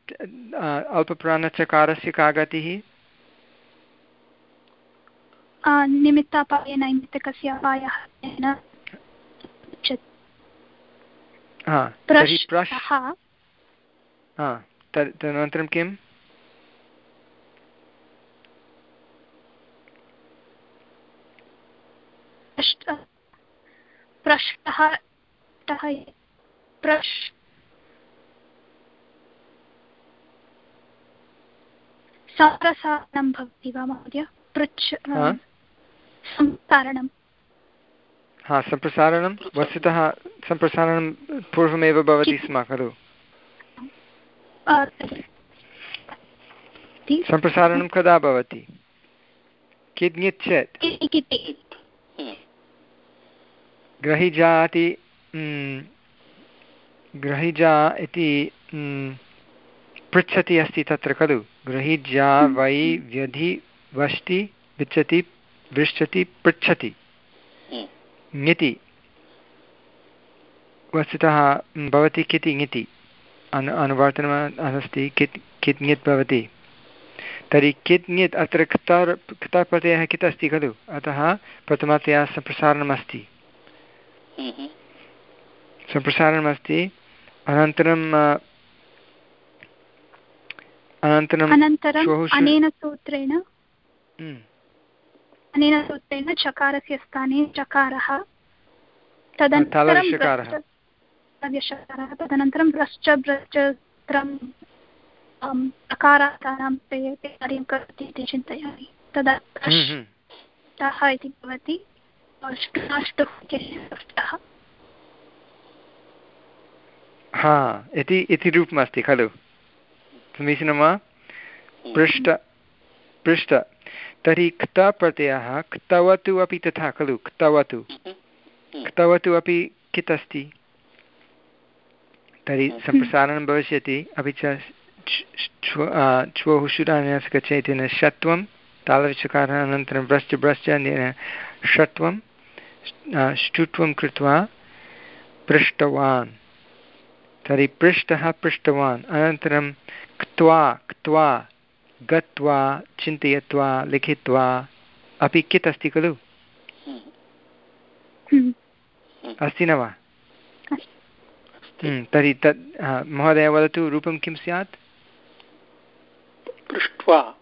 A: अल्पप्राणचकारस्य का गतिः
D: निमित्तापायनैमित्तकस्य अपायः
A: तदनन्तरं किम्?
D: पृष्टः प्रश् सम्प्रसारणं भवति वा महोदय पृच्छ सम्प्रसारणं
A: हा सम्प्रसारणं वस्तुतः सम्प्रसारणं पूर्वमेव भवति स्म खलु सम्प्रसारणं कदा भवति चेत् ग्रहिजाति ग्रहिजा इति पृच्छति अस्ति तत्र खलु। गृहीज्या वै व्यधि वष्टि पृच्छति पृच्छति पृच्छति। ङिति। वस्तुतः भवति किति ङिति। अनु अनुवर्तनम् अस्ति कित् कित् ङित् भवति। तर्हि कित् ङित् अत्र क्तार् क्ताप्रत्ययः कित् अस्ति खलु? अतः प्रथमतया सम्प्रसारणमस्ति। सम्प्रसारणमस्ति। अनन्तरं
D: अनन्तरम् अनेन सूत्रेण हम्म। अनेन सूत्रेण चकारस्य स्थाने चकारः तदनन्तरं तदनन्तरं भ्रश्च भ्रश्चत्रं अकारान्तानां कार्यं करोति इति चिन्तयामि तदा हम्म, हम्म। इति भवति
A: हा इति इति रूपमस्ति खलु। समीचीनं वा? पृष्ठ पृष्ठ। तर्हि क्तप्रत्ययः क्तवतु अपि तथा खलु क्तवतु। क्तवतु अपि कित् अस्ति तर्हि सम्प्रसारणं भविष्यति अपि च श्वोः शुरान्यस्य गच्छति षत्वं तालविचकारः अनन्तरं ब्रश्च ब्रश्च षत्वं ष्टुत्वं कृत्वा पृष्टवान्। तर्हि पृष्टः पृष्टवान्। अनन्तरं क्त्वा क्त्वा गत्वा चिन्तयित्वा लिखित्वा। अपि कित् अस्ति खलु?
D: हम्म।
A: अस्ति न वा? हम्म, तर्हि तत् महोदय वदतु रूपं किं स्यात्?
C: पृष्ट्वा।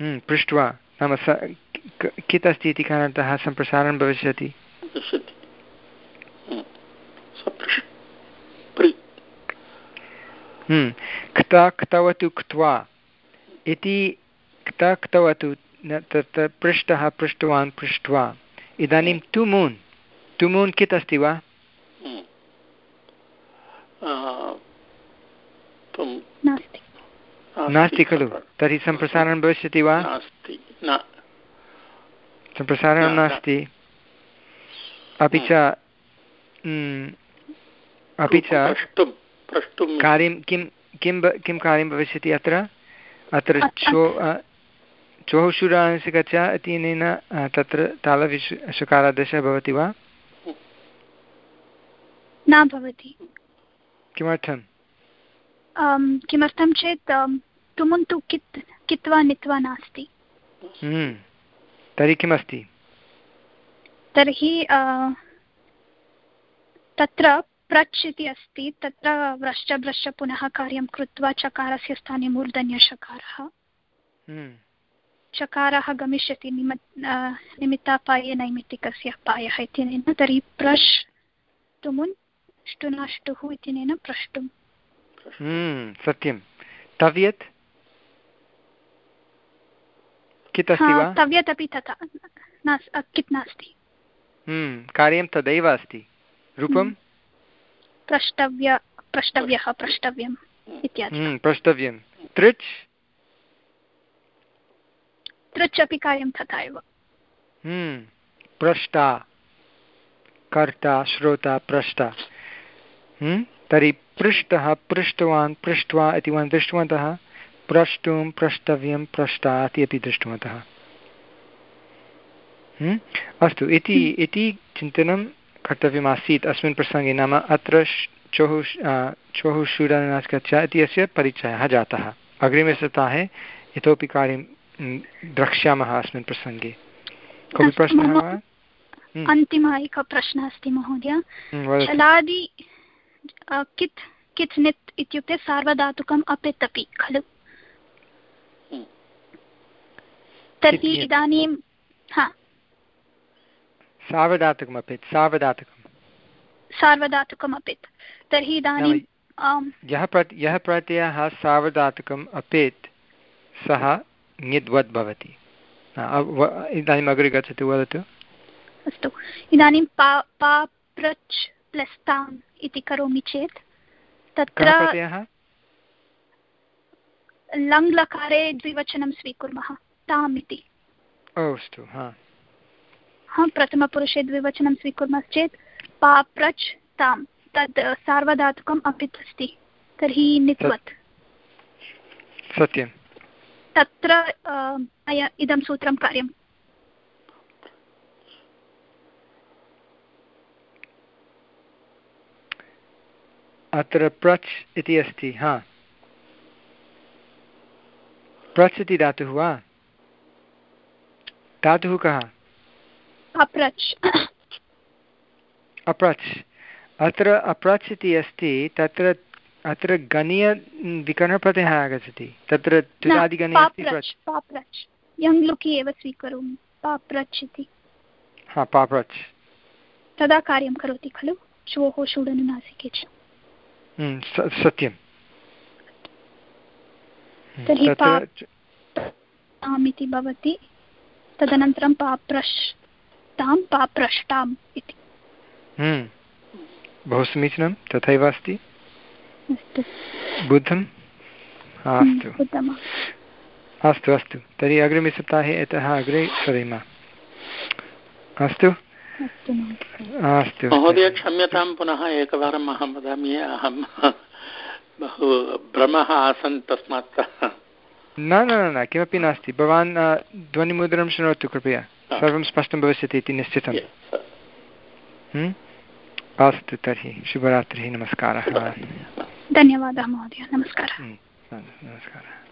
A: हम्म, पृष्ट्वा। नाम स कित् अस्ति इति कारणतः सम्प्रसारणं भविष्यति। क्ता क्तवतु क्त्वा। इति क्ता क्तवतु तत्र पृष्टः पृष्टवान् पृष्ट्वा इदानीं तुमून् तुमून् कित् अस्ति वा? नास्ति। खलु। तर्हि सम्प्रसारणं भविष्यति वा? सम्प्रसारणं नास्ति। अपि च अपि च कार्यं किं किं किं कार्यं भविष्यति अत्र? अत्र चो चोः शुरांसि गच्छ इत्यनेन तत्र तालविश् शकारादेशः भवति वा?
D: न भवति।
A: किमर्थं
D: किमर्थं चेत् तुमुन्तु कित् कित्वा नित्वा नास्ति।
A: हम्म। तर्हि किमस्ति?
D: तर्हि तत्र प्रच् इति अस्ति। तत्र व्रश्च भ्रश्च पुनः कार्यं कृत्वा चकारस्य स्थाने मूर्धन्यषकारः
A: हम्म।
D: चकारः गमिष्यति निम निमित्तापाये नैमित्तिकस्य पायः इत्यनेन। तर्हि प्रश् तुमुन् ष्टुनाष्टुः इत्यनेन प्रष्टुम्।
A: हम्म, सत्यं तव्यत्? कित् अस्ति वा?
D: तव्यत् अपि तथा कित् नास्ति।
A: हम्म, कार्यं तदैव अस्ति। रूपं
D: प्रष्टव्य प्रष्टव्यः प्रष्टव्यम् इत्यादि।
A: हम्म, प्रष्टव्यं तृच्?
D: तृच् अपि कार्यं तथा एव।
A: हम्म, पृष्टा कर्ता श्रोता पृष्टा हम्म, तर्हि पृष्टः पृष्टवान् पृष्ट्वा इति वयं दृष्टवन्तः। प्रष्टुं प्रष्टव्यं पृष्टा इति अपि दृष्टवन्तः। अस्तु इति इति चिन्तनं कर्तव्यमासीत्। अस्मिन् प्रसङ्गे नाम अत्र चोः चोः शूरनास्कच्छ इति अस्य परिचयः जातः। अग्रिमे सप्ताहे इतोपि कार्यं द्रक्ष्यामः अस्मिन् प्रसङ्गे। कोऽपि प्रश्नः वा?
D: अन्तिमः एकः प्रश्नः अस्ति महोदय। जलादि कित् कित् नित् इत्युक्ते सार्वधातुकम् अपित् अपि खलु तर्हि इदानीं हा।
A: सार्वधातुकम् अपित् सार्वधातुकं
D: सार्वधातुकम् अपित्। तर्हि इदानीं
A: यः प्रत् यः प्रत्ययः सार्वधातुकम् अपेत् सः ङिद्वद् भवति। इदानीम् अग्रे गच्छतु वदतु।
D: अस्तु। इदानीं पा पा प्रच् प्लस् ताम् इति करोमि चेत् तत्र लङ् लकारे द्विवचनं स्वीकुर्मः ताम् इति।
A: अस्तु हा।
D: प्रथमपुरुषे द्विवचनं स्वीकुर्मश्चेत् पाप्रच् ताम् तद् सार्वधातुकम् अपि अस्ति। तर्हि नित्वत्।
A: सत्यं
D: तत्र इदं सूत्रं कार्यम्।
A: अत्र प्रच् इति अस्ति हा। प्रच् इति धातुः वा? धातुः कः?
D: अप्रच्
A: अप्रच् अत्र अप्रच् इति अस्ति तत्र अत्र गणीय विकरणप्रत्ययः आगच्छति। तत्र तुलादिगणे
D: अस्ति एव स्वीकरोमि। पाप्रच् इति।
A: हा पाप्रच्
D: तदा कार्यं करोति खलु? श्वोः शूडनुनासिके च।
A: सत्यं
D: तर्हि इति भवति। तदनन्तरं पाप्रश् तां पाप्रष्टाम् इति।
A: हम्म। बहु समीचीनं तथैव अस्ति। बुद्धम्? अस्तु। अस्तु अस्तु। तर्हि अग्रिमसप्ताहे यतः अग्रे सरेम। अस्तु? अस्तु
C: महोदय क्षम्यतां पुनः एकवारम् अहं वदामि अहं बहु भ्रमः आसन् तस्मात्।
A: न न न किमपि नास्ति। भवान् ध्वनिमुद्रं शृणोतु कृपया। सर्वं स्पष्टं भविष्यति इति निश्चितम्। अस्तु तर्हि शुभरात्रिः नमस्कारः।
D: धन्यवादः महोदय नमस्कारः।
A: नमस्कारः।